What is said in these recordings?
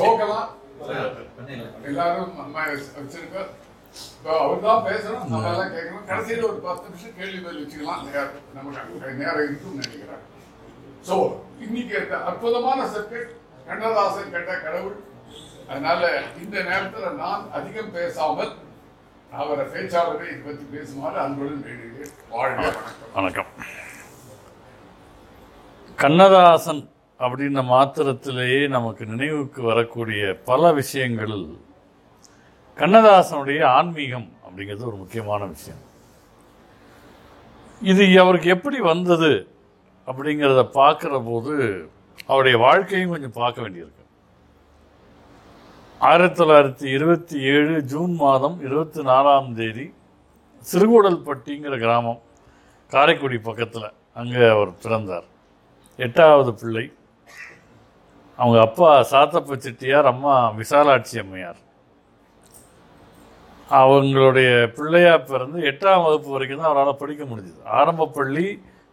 தோக்கலாம். எல்லாரும் நம்ம வச்சிருக்க. அவர் தான் பேசணும். நம்ம எல்லாம் கேட்கணும். கடைசியில் ஒரு பத்து நிமிஷம் கேள்வி பதில் வச்சுக்கலாம். நேரம் நமக்கு நேரம் இருக்கும்னு நினைக்கிறேன் ஸோ இன்னைக்கு இந்த அற்புதமான சப்ஜெக்ட் கண்ணதாசன் கேட்ட கடவுள். அதனால இந்த நேரத்தில் நான் அதிகம் பேசாமல் அவரை பேச்சாளரை இதை பற்றி பேசுமாறு அன்புடன் வேண்டுகிறேன். வாழ்க வணக்கம். வணக்கம். கண்ணதாசன் அப்படின்ற மாத்திரத்திலேயே நமக்கு நினைவுக்கு வரக்கூடிய பல விஷயங்கள். கண்ணதாசனுடைய ஆன்மீகம் அப்படிங்கிறது ஒரு முக்கியமான விஷயம். இது அவருக்கு எப்படி வந்தது அப்படிங்கிறத பார்க்குற போது அவருடைய வாழ்க்கையும் கொஞ்சம் பார்க்க வேண்டியிருக்கு. ஆயிரத்தி தொள்ளாயிரத்தி இருபத்தி ஏழு ஜூன் மாதம் இருபத்தி நாலாம் தேதி சிறுகூடல்பட்டிங்கிற கிராமம் காரைக்குடி பக்கத்தில் அங்கே அவர் பிறந்தார். எட்டாவது பிள்ளை. அவங்க அப்பா சாத்தப்ப செட்டியார் அம்மா விசாலாட்சி அம்மையார். அவங்களுடைய பிள்ளையா பிறந்து எட்டாம் வகுப்பு வரைக்கும் தான் அவரால் படிக்க முடிஞ்சது. ஆரம்ப பள்ளி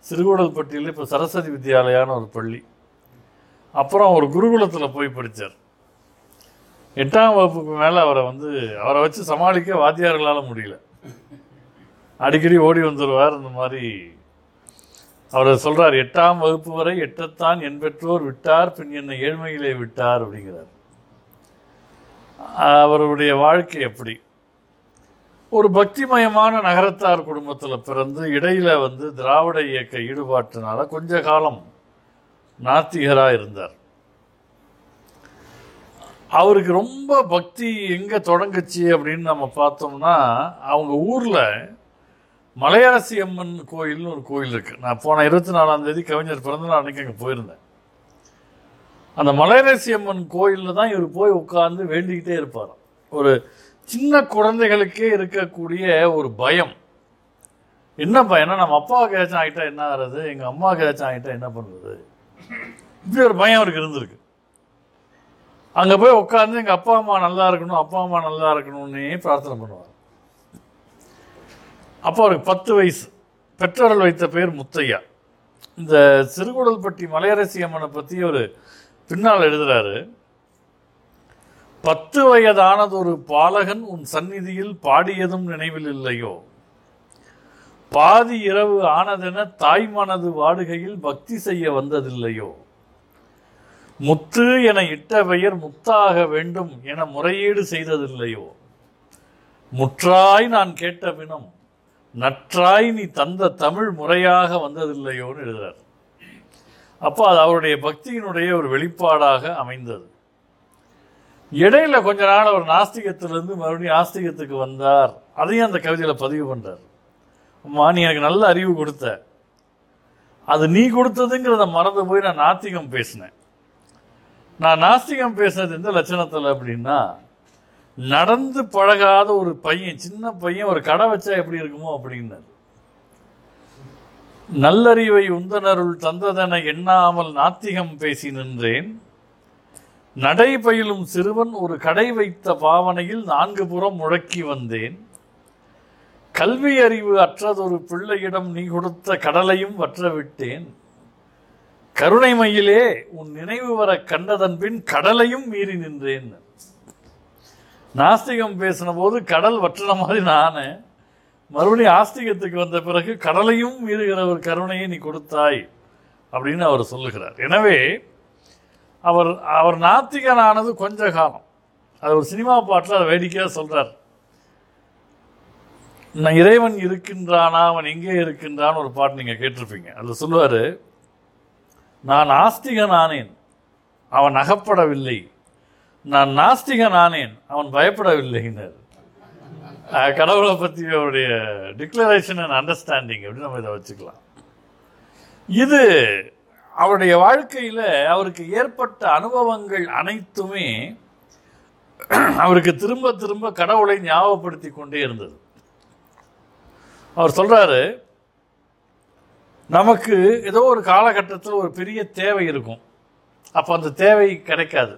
சிறுகூடல்பட்டியில் இப்போ சரஸ்வதி வித்யாலயான்னு ஒரு பள்ளி. அப்புறம் ஒரு குருகுலத்தில் போய் படித்தார் எட்டாம் வகுப்புக்கு மேலே அவரை வந்து அவரை வச்சு சமாளிக்க வாத்தியார்களால் முடியல. அடிக்கடி ஓடி வந்துடுவார் இந்த மாதிரி அவர் சொல்கிறார் எட்டாம் வகுப்பு வரை எட்டத்தான் என் பெற்றோர் விட்டார் பின் என்னை ஏழ்மையிலே விட்டார் அப்படிங்கிறார். அவருடைய வாழ்க்கை எப்படி? ஒரு பக்திமயமான நகரத்தார் குடும்பத்தில் பிறந்து இடையில் வந்து திராவிட இயக்க ஈடுபாட்டினால கொஞ்ச காலம் நாத்திகராக இருந்தார். அவருக்கு ரொம்ப பக்தி எங்கே தொடங்குச்சு அப்படின்னு நம்ம பார்த்தோம்னா அவங்க ஊரில் மலையரசி அம்மன் கோயில்னு ஒரு கோயில் இருக்குது நான் போன இருபத்தி நாலாம் தேதி கவிஞர் பிறந்தநாள் அன்னைக்கு அங்கே போயிருந்தேன். அந்த மலையரசி அம்மன் கோயிலில் தான் இவர் போய் உட்கார்ந்து வேண்டிக்கிட்டே இருப்பார். ஒரு சின்ன குழந்தைகளுக்கே இருக்கக்கூடிய ஒரு பயம். என்ன பயம்னா நம்ம அப்பாவுக்கு ஏதாச்சும் ஆகிட்டா என்ன ஆகிறது? எங்கள் அம்மாவுக்கு ஏதாச்சும் ஆகிட்டா என்ன பண்ணுறது இப்படி ஒரு பயம் அவருக்கு இருந்திருக்கு. அங்கே போய் உட்காந்து எங்கள் அப்பா அம்மா நல்லா இருக்கணும் அப்பா அம்மா நல்லா இருக்கணும்னே பிரார்த்தனை பண்ணுவார். அப்போ அவருக்கு பத்து வயசு. பெற்றோர்கள் வைத்த பெயர் முத்தையா. இந்த சிறுகுடல்பட்டி மலையரசி அம்மனை பற்றி ஒரு பின்னால் எழுதுகிறாரு பத்து வயதானதொரு பாலகன் உன் சந்நிதியில் பாடியதும் நினைவில் இல்லையோ? பாதி இரவு ஆனதென தாய்மனது வாடுகையில் பக்தி செய்ய வந்ததில்லையோ? முத்து என இட்ட பெயர் முத்தாக வேண்டும் என முறையீடு செய்ததில்லையோ? முற்றாய் நான் கேட்ட பினம் நற்றாய் நீ தந்த தமிழ் முறையாக வந்ததில்லையோன்னு எழுதுறார். அப்போ அது அவருடைய பக்தியினுடைய ஒரு வெளிப்பாடாக அமைந்தது. இடையில கொஞ்ச நாள் அவர் நாஸ்திகத்திலிருந்து மறுபடியும் ஆஸ்திகத்துக்கு வந்தார். அதையும் அந்த கவிதையில் பதிவு பண்ணுறார் அம்மா நீ எனக்கு நல்ல அறிவு கொடுத்த. அது நீ கொடுத்ததுங்கிறத மறந்து போய் நான் நாத்திகம் பேசினேன். நான் நாஸ்திகம் பேசுனது எந்த லட்சணத்தில் அப்படின்னா நடந்து பழகாத ஒரு பையன் சின்ன பையன் ஒரு கடை வச்சா எப்படி இருக்குமோ அப்படின்னாரு. நல்லறிவை உந்தனருள் தந்ததென எண்ணாமல் நாத்திகம் பேசி நின்றேன். நடை பயிலும் சிறுவன் ஒரு கடை வைத்த பாவனையில் நான்கு புறம் முழக்கி வந்தேன். கல்வி அறிவு அற்றதொரு பிள்ளையிடம் நீ கொடுத்த கடலையும் வற்றவிட்டேன். கருணைமையிலே உன் நினைவு வர கண்டதன் பின் கடலையும் மீறி நின்றேன். நாஸ்திகம் பேசின போது கடல் வற்றின மாதிரி நான். மறுபடியும் ஆஸ்திகத்துக்கு வந்த பிறகு கடலையும் மீறுகிற ஒரு கருணையை நீ கொடுத்தாய் அப்படின்னு அவர் சொல்லுகிறார். எனவே அவர் அவர் நாத்திகனானது கொஞ்ச காலம். அது ஒரு சினிமா பாட்டில் அதை வேடிக்கையாக சொல்கிறார் நான் இறைவன் இருக்கின்றானா அவன் எங்கே இருக்கின்றான்னு ஒரு பாட்டு நீங்கள் கேட்டிருப்பீங்க. அதில் சொல்லுவார் நான் ஆஸ்திகன் ஆனேன் அவன் அகப்படவில்லை. நான் நாஸ்திகன் ஆனேன். அவன் பயப்படவில்லைன்னார் கடவுளை பற்றி அவருடைய டிக்ளரேஷன் அண்ட் அண்டர்ஸ்டாண்டிங் அப்படின்னு நம்ம இதை வச்சுக்கலாம். இது அவருடைய வாழ்க்கையில் அவருக்கு ஏற்பட்ட அனுபவங்கள் அனைத்துமே அவருக்கு திரும்ப திரும்ப கடவுளை ஞாபகப்படுத்தி கொண்டே இருந்தது. அவர் சொல்கிறாரு நமக்கு ஏதோ ஒரு காலகட்டத்தில் ஒரு பெரிய தேவை இருக்கும். அப்போ அந்த தேவை கிடைக்காது.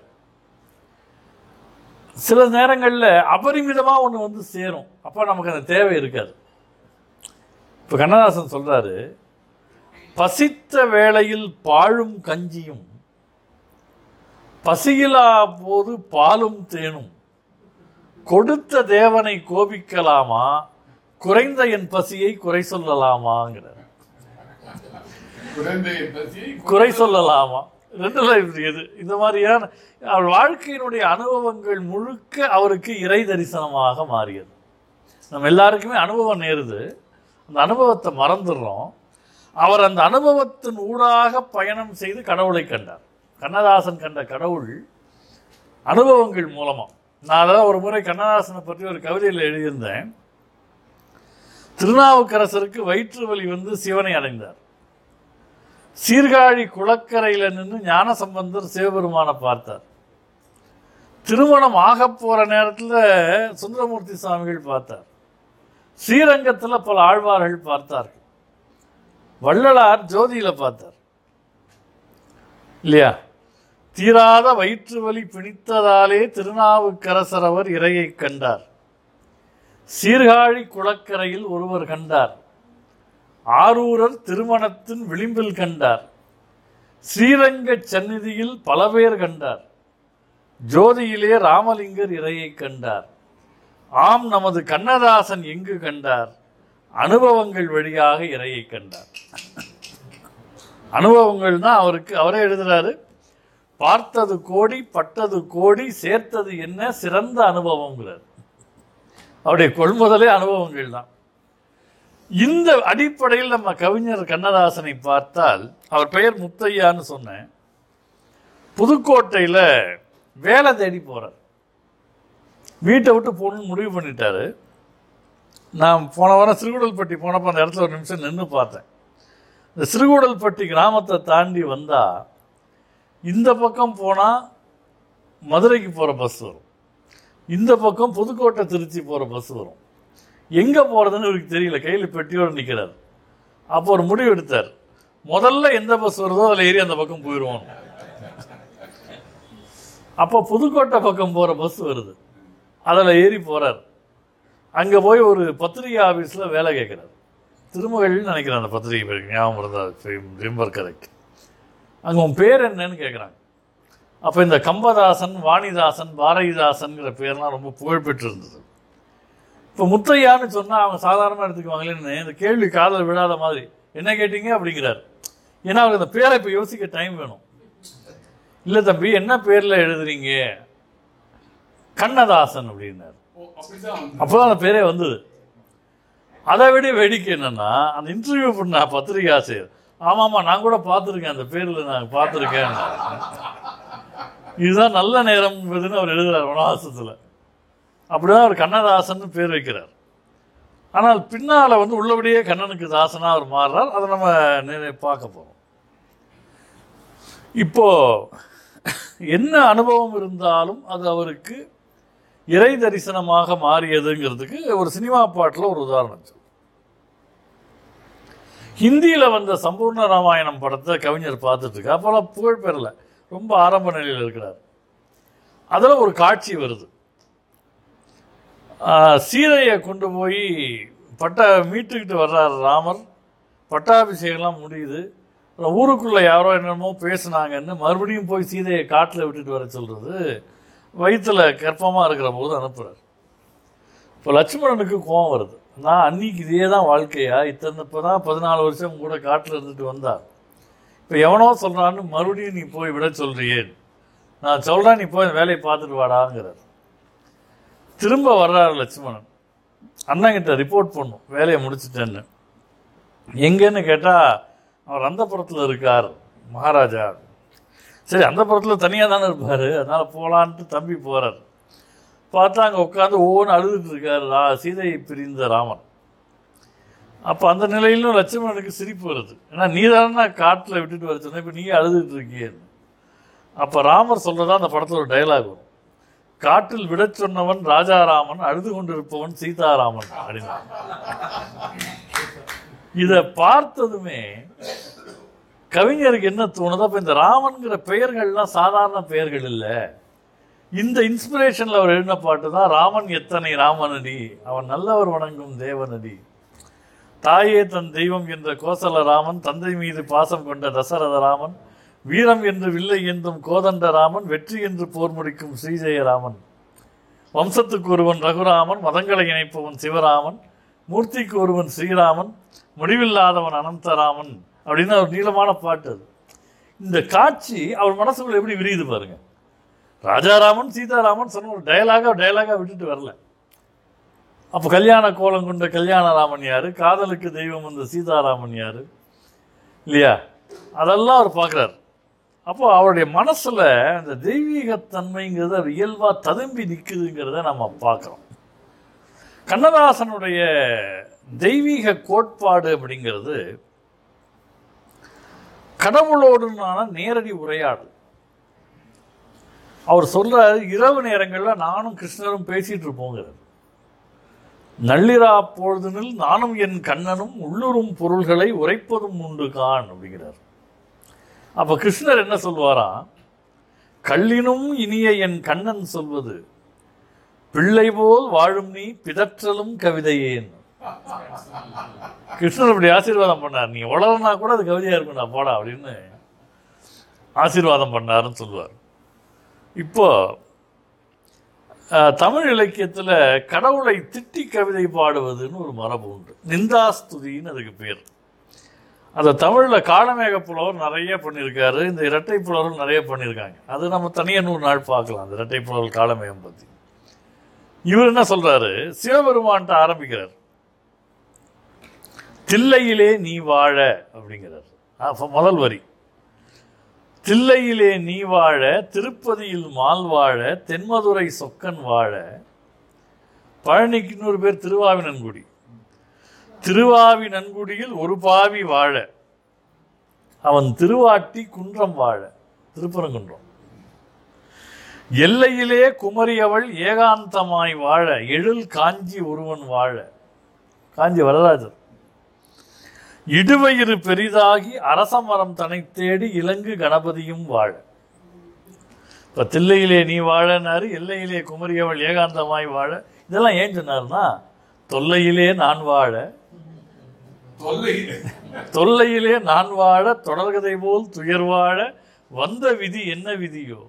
சில நேரங்களில் அபரிமிதமாக ஒன்று வந்து சேரும். அப்போ நமக்கு அந்த தேவை இருக்காது. இப்போ கண்ணதாசன் சொல்றாரு பசித்த வேளையில் பாழும் கஞ்சியும் பசியிலா போது பாலும் தேனும். கொடுத்த தேவனை கோபிக்கலாமா? குறைந்த என் பசியை குறை சொல்லலாமாங்கிறார். குறை சொல்லலாமா? ரெண்டு இப்படி இந்த மாதிரியான அவர் வாழ்க்கையினுடைய அனுபவங்கள் முழுக்க அவருக்கு இறை தரிசனமாக மாறியது. நம்ம எல்லாருக்குமே அனுபவம் நேருது. அந்த அனுபவத்தை மறந்துடுறோம். அவர் அந்த அனுபவத்தின் ஊடாக பயணம் செய்து கடவுளை கண்டார். கண்ணதாசன் கண்ட கடவுள் அனுபவங்கள் மூலமாக நான் அதான் ஒரு முறை கண்ணதாசனை பற்றி ஒரு கவிதையில் எழுதியிருந்தேன். திருநாவுக்கரசருக்கு வயிற்று வலி வந்து சிவனை அடைந்தார். சீர்காழி குளக்கரையில் நின்று ஞானசம்பந்தர் சிவபெருமானை பார்த்தார். திருமணம் ஆகப் போகிற நேரத்தில் சுந்தரமூர்த்தி சுவாமிகள் பார்த்தார். ஸ்ரீரங்கத்தில் பல ஆழ்வார்கள் பார்த்தார்கள். வள்ளலார் ஜோதியில் பார்த்தார். இல்லையா? தீராத வயிற்று வலி பிணித்ததாலே திருநாவுக்கரசர் அவர் இறையை கண்டார். சீர்காழி குளக்கரையில் ஒருவர் கண்டார். ஆரூரர் திருமணத்தின் விளிம்பில் கண்டார். ஸ்ரீரங்க சந்நிதியில் பல பேர் கண்டார். ஜோதியிலே ராமலிங்கர் இறையை கண்டார். ஆம் நமது கண்ணதாசன் எங்கு கண்டார்? அனுபவங்கள் வழியாக இறையை கண்டார். அனுபவங்கள் தான் அவருக்கு அவரே எழுதுறாரு பார்த்தது கோடி பட்டது கோடி சேர்த்தது என்ன சிறந்த அனுபவங்கிறார் அவருடைய கொள்முதலே அனுபவங்கள் தான் இந்த அடிப்படையில் நம்ம கவிஞர் கண்ணதாசனை பார்த்தால் அவர் பெயர் முத்தையான்னு சொன்னேன். புதுக்கோட்டையில் வேலை தேடி போகிறார் வீட்டை விட்டு போகணும்னு முடிவு பண்ணிட்டாரு. நான் போன வாரம் சிறுகுடல்பட்டி போனப்போ அந்த இடத்துல ஒரு நிமிஷம் நின்று பார்த்தேன். இந்த சிறுகுடல்பட்டி கிராமத்தை தாண்டி வந்தால் இந்த பக்கம் போனால் மதுரைக்கு போகிற பஸ் வரும். இந்த பக்கம் புதுக்கோட்டை திருச்சி போகிற பஸ் வரும். எங்கே போகிறதுன்னு இவருக்கு தெரியல. கையில் பெட்டியோடு நிற்கிறார் அப்போ ஒரு முடிவு எடுத்தார். முதல்ல எந்த பஸ் வருதோ அதில் ஏறி அந்த பக்கம் போயிடுவோம் அப்போ புதுக்கோட்டை பக்கம் போகிற பஸ் வருது. அதில் ஏறி போகிறார் அங்கே போய் ஒரு பத்திரிகை ஆஃபீஸில் வேலை கேட்குறாரு. திருமகள்னு நினைக்கிறேன் அந்த பத்திரிகை பேருக்கு ஞாபகம் இருந்தால் ரிம்பர் கரெக்ட் அங்கே உன் பேர் என்னன்னு கேட்குறாங்க. அப்போ இந்த கம்பதாசன் வாணிதாசன் பாரதிதாசன்கிற பேர்லாம் ரொம்ப புகழ்பெற்று இருந்தது இப்போ முத்தையான்னு சொன்னால் அவங்க சாதாரணமாக எடுத்துக்குவாங்களேன்னு இந்த கேள்வி காதல் விழாத மாதிரி. என்ன கேட்டீங்க? அப்படிங்கிறார். ஏன்னா அவருக்கு அந்த பேரை இப்போ யோசிக்க டைம் வேணும். இல்லை தம்பி என்ன பேரில் எழுதுறீங்க? கண்ணதாசன் அப்படின்னார். அப்போதான் அந்த பேரே வந்தது. அதை விட வேடிக்கை என்னன்னா அந்த இன்டர்வியூ பண்ண பத்திரிகை ஆசிரியர் ஆமாம்மா நான் கூட பார்த்துருக்கேன் அந்த பேரில் நான் பார்த்துருக்கேன். இதுதான் நல்ல நேரம் என்பதுன்னு அவர் எழுதுறார் வனவாசத்தில் அப்படிதான் அவர் கண்ணதாசன் பேர் வைக்கிறார். ஆனால் பின்னால் வந்து உள்ளபடியே கண்ணனுக்கு தாசனாக அவர் மாறுறார். அதை நம்ம நிறைய பார்க்க போகிறோம் இப்போ என்ன அனுபவம் இருந்தாலும் அது அவருக்கு இறை தரிசனமாக மாறியதுங்கிறதுக்கு ஒரு சினிமா பாட்டில் ஒரு உதாரணம் சொல்லு. ஹிந்தியில் வந்த சம்பூர்ண ராமாயணம் படத்தை கவிஞர் பார்த்துட்டு அப்போல்லாம் புகழ் பெறலை. ரொம்ப ஆரம்ப நிலையில் இருக்கிறார். அதில் ஒரு காட்சி வருது. சீதையை கொண்டு போய் பட்ட மீட்டுக்கிட்டு வர்றார் ராமர். பட்டாபிஷேகம்லாம் முடியுது. ஊருக்குள்ளே யாரோ என்னென்னமோ பேசுனாங்கன்னு மறுபடியும் போய் சீதையை காட்டில் விட்டுட்டு வர சொல்கிறது வயிற்றில் கர்ப்பமாக இருக்கிற போது அனுப்புகிறார் இப்போ லட்சுமணனுக்கு கோபம் வருது. நான் அன்னைக்கு இதே தான் வாழ்க்கையா? இத்தனை இப்போ தான் பதினாலு வருஷம் கூட காட்டில் இருந்துட்டு வந்தார் இப்போ எவனோ சொல்கிறான்னு மறுபடியும் நீ போய் விட சொல்கிறியே நான் சொல்கிறேன் நீ போய் வேலையை பார்த்துட்டு வாடாங்கிறார். திரும்ப வர்றாரு லட்சுமணன். அண்ணங்கிட்ட ரிப்போர்ட் பண்ணும் வேலையை முடிச்சிட்டேன்னு. எங்கன்னு கேட்டால் அவர் அந்த புறத்தில் இருக்கார் மகாராஜா. சரி அந்த புறத்தில் தனியாக தானே இருப்பார். அதனால் போகலான்ட்டு தம்பி போகிறார் பார்த்தா அங்கே உட்காந்து ஒவ்வொன்று அழுதுட்டு இருக்கார் ரா சீதையை பிரிந்த ராமன். அப்போ அந்த நிலையிலும் லட்சுமணனுக்கு சிரிப்பு வருது. ஏன்னா நீ தானே காட்டில் விட்டுட்டு வர சொன்ன இப்போ நீயே அழுதுட்டு இருக்கியன்னு. அப்போ ராமர் சொல்கிறதா அந்த படத்தில் ஒரு டயலாக் வரும். காட்டில் விடச் சொன்னவன் ராஜாராமன் அழுது கொண்டிருப்பவன் சீதாராமன் அப்படின்னா இதை பார்த்ததுமே கவிஞருக்கு என்ன தோணுதோ? அப்போ இந்த ராமன்கிற பெயர்கள்லாம் சாதாரண பெயர்கள் இல்லை. இந்த இன்ஸ்பிரேஷனில் அவர் எழுதின பாட்டு தான் ராமன் எத்தனை ராமனடி? அவன் நல்லவர் வணங்கும் தேவனடி. தாயே தன் தெய்வம் என்ற கோசல ராமன் தந்தை மீது பாசம் கொண்ட தசரத ராமன் வீரம் என்று வில்லை என்றும் கோதண்டராமன் வெற்றி என்று போர் முடிக்கும் ஸ்ரீஜெயராமன். வம்சத்துக்கு ஒருவன் ரகுராமன் மதங்களை இணைப்பவன் சிவராமன் மூர்த்திக்கு ஒருவன் ஸ்ரீராமன் முடிவில்லாதவன் அனந்தராமன் அப்படின்னு ஒரு நீளமான பாட்டு அது. இந்த காட்சி அவர் மனசுக்குள்ள எப்படி விரியுது பாருங்க. ராஜாராமன் சீதாராமன் சொன்ன ஒரு டயலாக டயலாக விட்டுட்டு வரல. அப்போ கல்யாண கோலம் கொண்ட கல்யாணராமன் யார்? காதலுக்கு தெய்வம் வந்த சீதாராமன் யார்? இல்லையா? அதெல்லாம் அவர் பார்க்குறாரு அப்போ அவருடைய மனசில் அந்த தெய்வீகத்தன்மைங்கிறது அவர் இயல்பாக ததும்பி நிற்குதுங்கிறத நம்ம பார்க்குறோம். கண்ணதாசனுடைய தெய்வீக கோட்பாடு அப்படிங்கிறது கடவுளோடுனான நேரடி உரையாடல். அவர் சொல்கிறார் இரவு நேரங்களில் நானும் கிருஷ்ணரும் பேசிகிட்டு இருப்போங்கிறார். நள்ளிரா பொழுதுனில் நானும் என் கண்ணனும் உள்ளுறும் பொருள்களை உரைப்பதும் உண்டு கான் அப்படிங்கிறார். அப்போ கிருஷ்ணர் என்ன சொல்வாரா கள்ளினும் இனிய என் கண்ணன் சொல்வது பிள்ளை போல் வாழும் நீ பிதற்றலும் கவிதையேன். கிருஷ்ணர் அப்படி ஆசீர்வாதம் பண்ணார். நீ உளறனா கூட அது கவிதையாக இருக்கும் நான் போடா அப்படின்னு ஆசீர்வாதம் பண்ணாருன்னு சொல்லுவார். இப்போ தமிழ் இலக்கியத்தில் கடவுளை திட்டி கவிதை பாடுவதுன்னு ஒரு மரபு உண்டு. நிந்தாஸ்துதின்னு அதுக்கு பேர். அந்த தமிழில் காலமேக புலவர் நிறைய பண்ணியிருக்காரு. இந்த இரட்டை புலவரும் நிறைய பண்ணியிருக்காங்க. அது நம்ம தனியாக நூறு நாள் பார்க்கலாம் அந்த இரட்டை புலவர் காலமேகம் பற்றி இவர் என்ன சொல்றாரு? சிவபெருமான்ட்ட ஆரம்பிக்கிறார். தில்லையிலே நீ வாழ அப்படிங்கிறார். அப்ப முதல் வரி. தில்லையிலே நீ வாழ திருப்பதியில் மால் வாழ தென்மதுரை சொக்கன் வாழ பழனிக்கு இன்னொரு பேர் திருவாவினன்குடி. திருவாவி நன்குடியில் ஒரு பாவி வாழ. அவன் திருவாட்டி குன்றம் வாழ. திருப்பரங்குன்றம். எல்லையிலே குமரியவள் ஏகாந்தமாய் வாழ. எழில் காஞ்சி ஒருவன் வாழ. காஞ்சி வரராஜர் இடுவயிறு பெரிதாகி அரசமரம் தனை தேடி இலங்கு கணபதியும் வாழ. இப்ப தில்லையிலே நீ வாழனாரு எல்லையிலே குமரியவள் ஏகாந்தமாய் வாழ. இதெல்லாம் ஏன் சொன்னார்னா தொல்லையிலே நான் வாழ தொல்லையிலே. நான் வாழ தொடர்கதை போல் துயர் வாழ வந்த விதி என்ன விதியோ?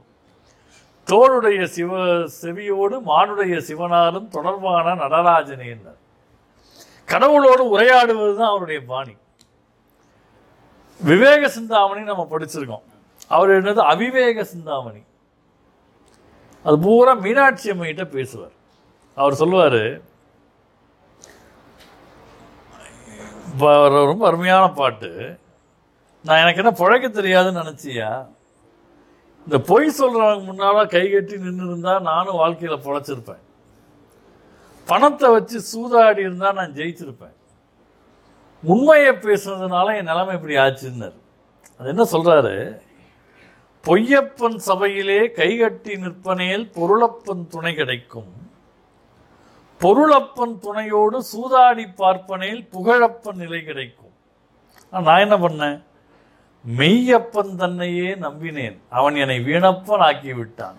தோளுடைய சிவ செவியோடு மானுடைய சிவனாரும் தொடர்பான நடராஜனே என்றார். கடவுளோடு உரையாடுவது தான் அவருடைய பாணி. விவேக சிந்தாமணி நம்ம படிச்சிருக்கோம். அவர் என்னது? அவிவேக சிந்தாமணி. அது பூரா மீனாட்சி அம்மையிட்ட பேசுவார். அவர் சொல்லுவார் ரொம்ப அருமையான பாட்டு. நான் எனக்கு என்ன பிழைக்க தெரியாதுன்னு நினச்சியா? இந்த பொய் சொல்கிறவங்க முன்னால் கை கட்டி நின்று இருந்தா நானும் வாழ்க்கையில் பொழைச்சிருப்பேன். பணத்தை வச்சு சூதாடி இருந்தால் நான் ஜெயிச்சிருப்பேன். உண்மையை பேசுனதுனால என் நிலைமை இப்படி ஆச்சுன்னார். அது என்ன சொல்கிறாரு பொய்யப்பன் சபையிலே கைகட்டி நிற்பனேல் பொருளப்பன் துணை கிடைக்கும். பொருளப்பன் துணையோடு சூதாடி பார்ப்பனையில் புகழப்பன் நிலை கிடைக்கும். நான் என்ன பண்ணேன்? மெய்யப்பன் தன்னையே நம்பினேன். அவன் என்னை வீணப்பன் ஆக்கி விட்டான்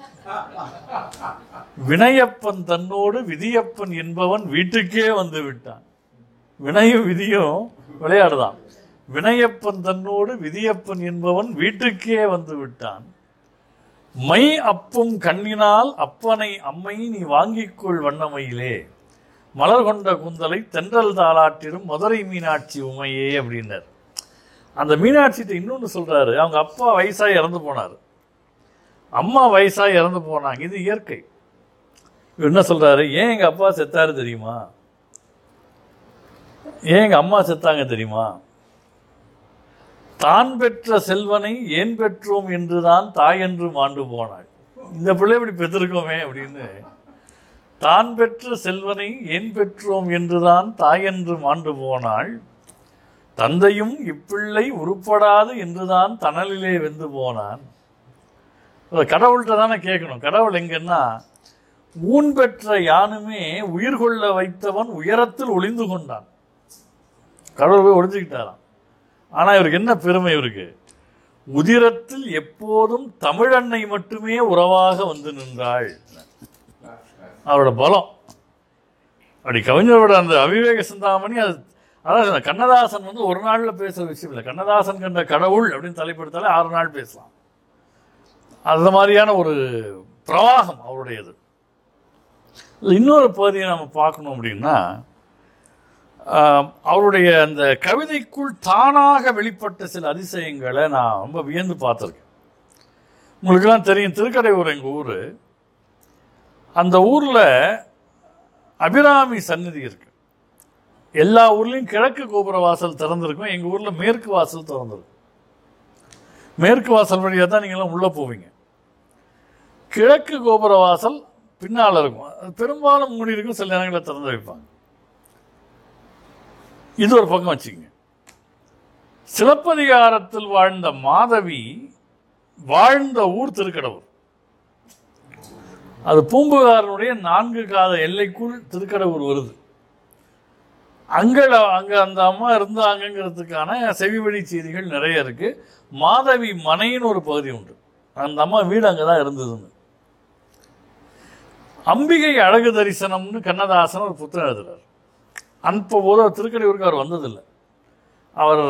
வினையப்பன் தன்னோடு விதியப்பன் என்பவன் வீட்டுக்கே வந்து விட்டான். வினையும் விதியும் விளையாடுதான். வினையப்பன் தன்னோடு விதியப்பன் என்பவன் வீட்டுக்கே வந்து விட்டான். மை அப்பும் கண்ணினால் அப்பனை அம்மை நீ வாங்கிக்கொள் வண்ணமையிலே. மலர் கொண்ட குந்தலை தென்றல் தாளாட்டிடும் மதுரை மீனாட்சி உமையே அப்படின்னார். அந்த மீனாட்சிட்ட இன்னொன்று சொல்கிறாரு அவங்க அப்பா வயசாக இறந்து போனார். அம்மா வயசாக இறந்து போனாங்க இது இயற்கை. இவர் என்ன சொல்கிறாரு ஏன் எங்கள் அப்பா செத்தாரு தெரியுமா? ஏன் எங்கள் அம்மா செத்தாங்க தெரியுமா? தான் பெற்ற செல்வனை ஏன் பெற்றோம் என்றுதான் தாய் என்று மாண்டு போனாள். இந்த பிள்ளை இப்படி பெற்றிருக்கோமே அப்படின்னு தான் பெற்ற செல்வனை ஏன் பெற்றோம் என்றுதான் தாய் என்று மாண்டு போனாள். தந்தையும் இப்பிள்ளை உருப்படாது என்றுதான் தணலிலே வெந்து போனான். கடவுள்கிட்ட தானே கேட்கணும். கடவுள் எங்கன்னா ஊன் பெற்ற யானுமே உயிர் கொள்ள வைத்தவன் உயரத்தில் ஒளிந்து கொண்டான். கடவுள் போய் ஒளிஞ்சுக்கிட்டாராம். ஆனால் இவருக்கு என்ன பெருமை இவருக்கு? உதிரத்தில் எப்போதும் தமிழன்னை மட்டுமே உறவாக வந்து நின்றாள். அவரோட பலம். அப்படி கவிஞரோட அந்த அவிவேக சிந்தாமணி அது அதான் கண்ணதாசன் வந்து ஒரு நாளில் பேசுகிற விஷயம் இல்லை. கண்ணதாசன் கண்ட கடவுள் அப்படின்னு தலைப்படுத்தாலே ஆறு நாள் பேசலாம். அந்த மாதிரியான ஒரு பிரவாகம் அவருடையது. இன்னொரு பகுதியை நம்ம பார்க்கணும் அப்படின்னா அவருடைய அந்த கவிதைக்குள் தானாக வெளிப்பட்ட சில அதிசயங்களை நான் ரொம்ப வியந்து பார்த்துருக்கேன். உங்களுக்கெல்லாம் தெரியும் திருக்கடையூர் எங்கள் ஊர். அந்த ஊரில் அபிராமி சந்நிதி இருக்கு. எல்லா ஊர்லேயும் கிழக்கு கோபுர வாசல் திறந்திருக்கும் எங்கள் ஊரில் மேற்கு வாசல் திறந்திருக்கும். மேற்கு வாசல் வழியாக தான் நீங்களாம் உள்ளே போவீங்க. கிழக்கு கோபுர வாசல் பின்னால் இருக்கும். அது பெரும்பாலும் மூடி இருக்கும் சில நேரங்களில் திறந்து வைப்பாங்க. இது ஒரு பக்கம் வச்சுங்க சிலப்பதிகாரத்தில் வாழ்ந்த மாதவி வாழ்ந்த ஊர் திருக்கடவுர். அது பூம்புகாரனுடைய நான்கு காத எல்லைக்குள் திருக்கடவுர் வருது. அங்கே அங்கே அந்த அம்மா இருந்தாங்கங்கிறதுக்கான செவிவழி செய்திகள் நிறைய இருக்கு. மாதவி மனைன்னு ஒரு பகுதி உண்டு. அந்த அம்மா வீடு அங்கே தான் இருந்ததுன்னு. அம்பிகை அழகு தரிசனம்னு கண்ணதாசன் ஒரு புத்தகம் எழுதுறார். அனுப்பும்போது அவர் திருக்கடையூருக்கு அவர் வந்ததில்லை. அவர்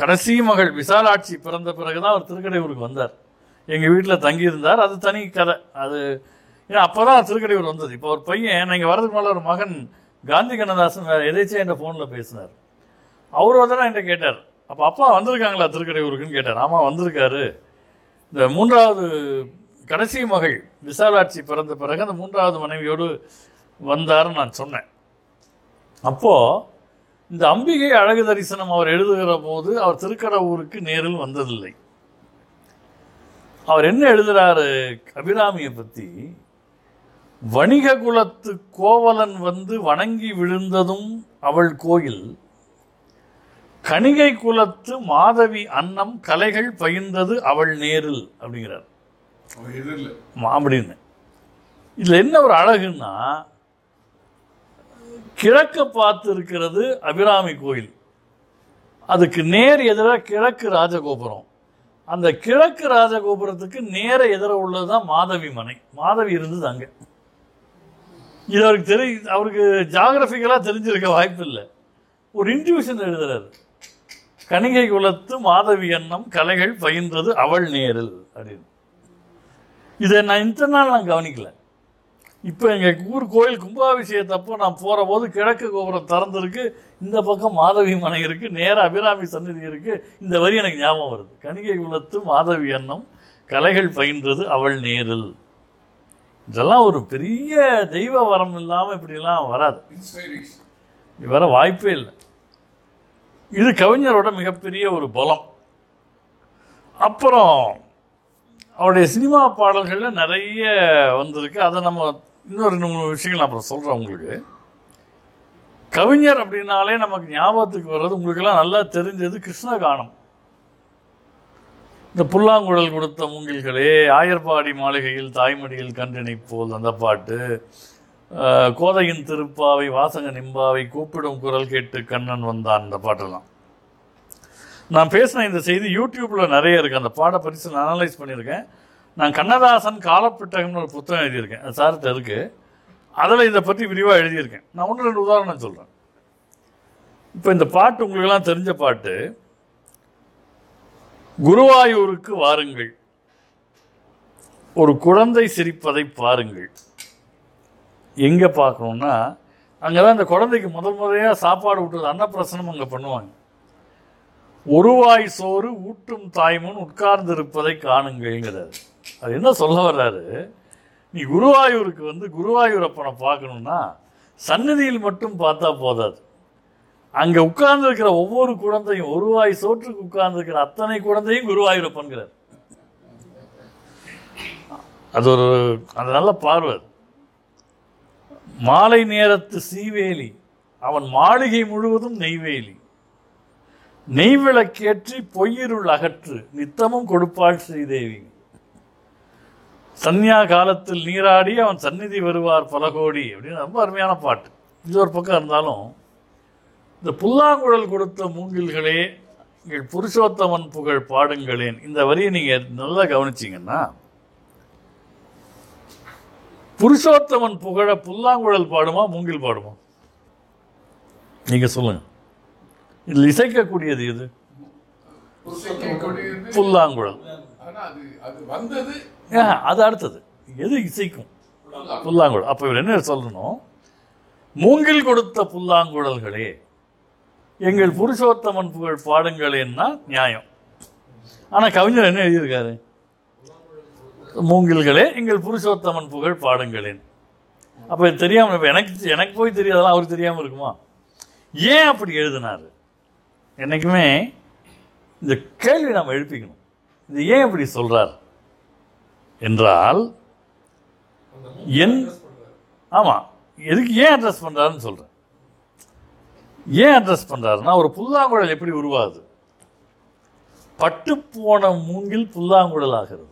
கடைசி மகள் விசாலாட்சி பிறந்த பிறகுதான் அவர் திருக்கடையூருக்கு வந்தார். எங்கள் வீட்டில் தங்கியிருந்தார். அது தனி கதை. அது ஏன்னா அப்போ தான் திருக்கடையூர் வந்தது. இப்போ ஒரு பையன் நீங்கள் வரதுக்கு மேலே ஒரு மகன் காந்தி கண்ணதாசன் வேறு எதேச்சும் என் ஃபோனில் பேசினார். அவர் ஒரு என்கிட்ட கேட்டார். அப்போ அப்பா வந்திருக்காங்களா திருக்கடையூருக்குன்னு கேட்டார். ஆமாம் வந்திருக்காரு. இந்த மூன்றாவது கடைசி மகள் விசாலாட்சி பிறந்த பிறகு அந்த மூன்றாவது மனைவியோடு வந்தாருன்னு நான் சொன்னேன். அப்போது இந்த அம்பிகை அழகு தரிசனம் அவர் எழுதுகிற போது அவர் திருக்கடவுருக்கு நேரில் வந்ததில்லை. அவர் என்ன எழுதுறாரு? அபிராமியை பற்றி வணிக குலத்து கோவலன் வந்து வணங்கி விழுந்ததும் அவள் கோயில். கணிகை குலத்து மாதவி அன்னம் கலைகள் பயின்றது அவள் நேரில் அப்படிங்கிறார். அப்படின்னு. இதுல என்ன ஒரு அழகுன்னா கிழக்க பார்த்து இருக்கிறது அபிராமி கோயில். அதுக்கு நேர் எதிராக கிழக்கு ராஜகோபுரம். அந்த கிழக்கு ராஜகோபுரத்துக்கு நேர எதிர உள்ளதுதான் மாதவி மனை. மாதவி இருந்தது அங்க. இது அவருக்கு தெரி அவருக்கு ஜாகிரபிக்கலா தெரிஞ்சிருக்க வாய்ப்பு இல்லை. ஒரு இன்ட்யூஷன் எழுதுறாரு. கணிகை குலத்து மாதவி எண்ணம் கலைகள் பயின்றது அவள் நேரில் அப்படின்னு. இதை நான் இத்தனை நாள் நான் கவனிக்கல. இப்போ எங்கள் ஊர் கோயில் கும்பாபிஷேகத்தப்போ நான் போகிற போது கிழக்கு கோபுரம் திறந்துருக்கு. இந்த பக்கம் மாதவி மனை இருக்கு. நேராக அபிராமி சந்நிதி இருக்குது இந்த வரி எனக்கு ஞாபகம் வருது. கணிகை குலத்து மாதவி எண்ணம் கலைகள் பயின்றது அவள் நேரில். இதெல்லாம் ஒரு பெரிய தெய்வ வரம் இல்லாமல் இப்படிலாம் வராது. வர வாய்ப்பே இல்லை. இது கவிஞரோட மிகப்பெரிய ஒரு பலம். அப்புறம் அவருடைய சினிமா பாடல்களில் நிறைய வந்திருக்கு. அதை நம்ம இன்னொரு ரெண்டு மூணு விஷயங்கள் நான் அப்புறம் சொல்கிறேன் உங்களுக்கு. கவிஞர் அப்படின்னாலே நமக்கு ஞாபகத்துக்கு வர்றது உங்களுக்கெல்லாம் நல்லா தெரிஞ்சது கிருஷ்ணகானம். இந்த புல்லாங்குழல் கொடுத்த மூங்கில்களே ஆயர்பாடி மாளிகையில் தாய்மடியில் கன்றினை போல் அந்த பாட்டு கோதையின் திருப்பாவை வாசக நிம்பாவை கூப்பிடும் குரல் கேட்டு கண்ணன் வந்தான் அந்த பாட்டெல்லாம். நான் பேசின இந்த செய்தி யூடியூப்பில் நிறைய இருக்குது அந்த பாட பரிசு நான் அனலைஸ் பண்ணியிருக்கேன். நான் கண்ணதாசன் காலப்பிட்டகம்னு ஒரு புத்தகம் எழுதியிருக்கேன். அது சார்த்த இருக்குது அதில் இதை பற்றி விரிவாக எழுதியிருக்கேன். நான் ஒன்று ரெண்டு உதாரணம் சொல்கிறேன் இப்போ இந்த பாட்டு உங்களுக்கெல்லாம் தெரிஞ்ச பாட்டு குருவாயூருக்கு வாருங்கள். ஒரு குழந்தை சிரிப்பதை பாருங்கள். எங்கே பார்க்கணுன்னா அங்கே தான் இந்த குழந்தைக்கு முதல் முறையாக சாப்பாடு ஊட்டுறது அன்னப்பிரசனம் அங்கே பண்ணுவாங்க. ஒருவாய் சோறு ஊட்டும் தாய்முன் உட்கார்ந்து இருப்பதை காணுங்கள்ங்கிறாரு. அது என்ன சொல்ல வர்றாரு? நீ குருவாயூருக்கு வந்து குருவாயூரப்பனை பார்க்கணுன்னா சந்நிதியில் மட்டும் பார்த்தா போதாது. அங்கே உட்கார்ந்துருக்கிற ஒவ்வொரு குழந்தையும் ஒரு வாய் சோற்றுக்கு உட்கார்ந்துருக்கிற அத்தனை குழந்தையும் குருவாயூரப்பன்கிறார். அது ஒரு அது நல்ல பார்வை. மாலை நேரத்து சீவேலி அவன் மாளிகை முழுவதும் நெய்வேலி. நெய்விளக்கேற்றி பொய்யிருள் அகற்று நித்தமும் கொடுப்பாள் ஸ்ரீதேவி. சன்னியா காலத்தில் நீராடி அவன் சந்நிதி வருவார் பல கோடி அப்படின்னு ரொம்ப அருமையான பாட்டு. இது ஒரு பக்கம் இருந்தாலும் இந்த புல்லாங்குழல் கொடுத்த மூங்கில்களே எங்கள் புருஷோத்தமன் புகழ் பாடுங்களேன். இந்த வரியை நீங்கள் நல்லா கவனிச்சீங்கன்னா புருஷோத்தமன் புகழ புல்லாங்குழல் பாடுமா மூங்கில் பாடுமா? நீங்க சொல்லுங்க. இதில் இசைக்கக்கூடியது எது? புல்லாங்குழல். ஆனா அது அது அடுத்தது. எது இசைக்கும்? புல்லாங்குழல். அப்போ இவர் என்ன சொல்லணும்? மூங்கில் கொடுத்த புல்லாங்குழல்களே எங்கள் புருஷோத்தமன் புகழ் பாடுங்களேன்னா நியாயம். ஆனால் கவிஞர் என்ன எழுதியிருக்காரு? மூங்கில்களே எங்கள் புருஷோத்தமன் புகழ் பாடுங்களேன். அப்போ இது தெரியாமல் எனக்கு எனக்கு போய் தெரியாதெல்லாம் அவருக்கு தெரியாமல் இருக்குமா? ஏன் அப்படி எழுதினார்? என்னைக்குமே இந்த கேள்வி நாம் எழுப்பிக்கணும். இது ஏன் இப்படி சொல்கிறார் என்றால் என் ஆமா எதுக்கு ஏன் அட்ரஸ் பண்றாருன்னு சொல்றேன். ஏன் அட்ரஸ் பண்றாருன்னா ஒரு புல்லாங்குழல் எப்படி உருவாகுது? பட்டு போன மூங்கில் புல்லாங்குழல் ஆகிறது.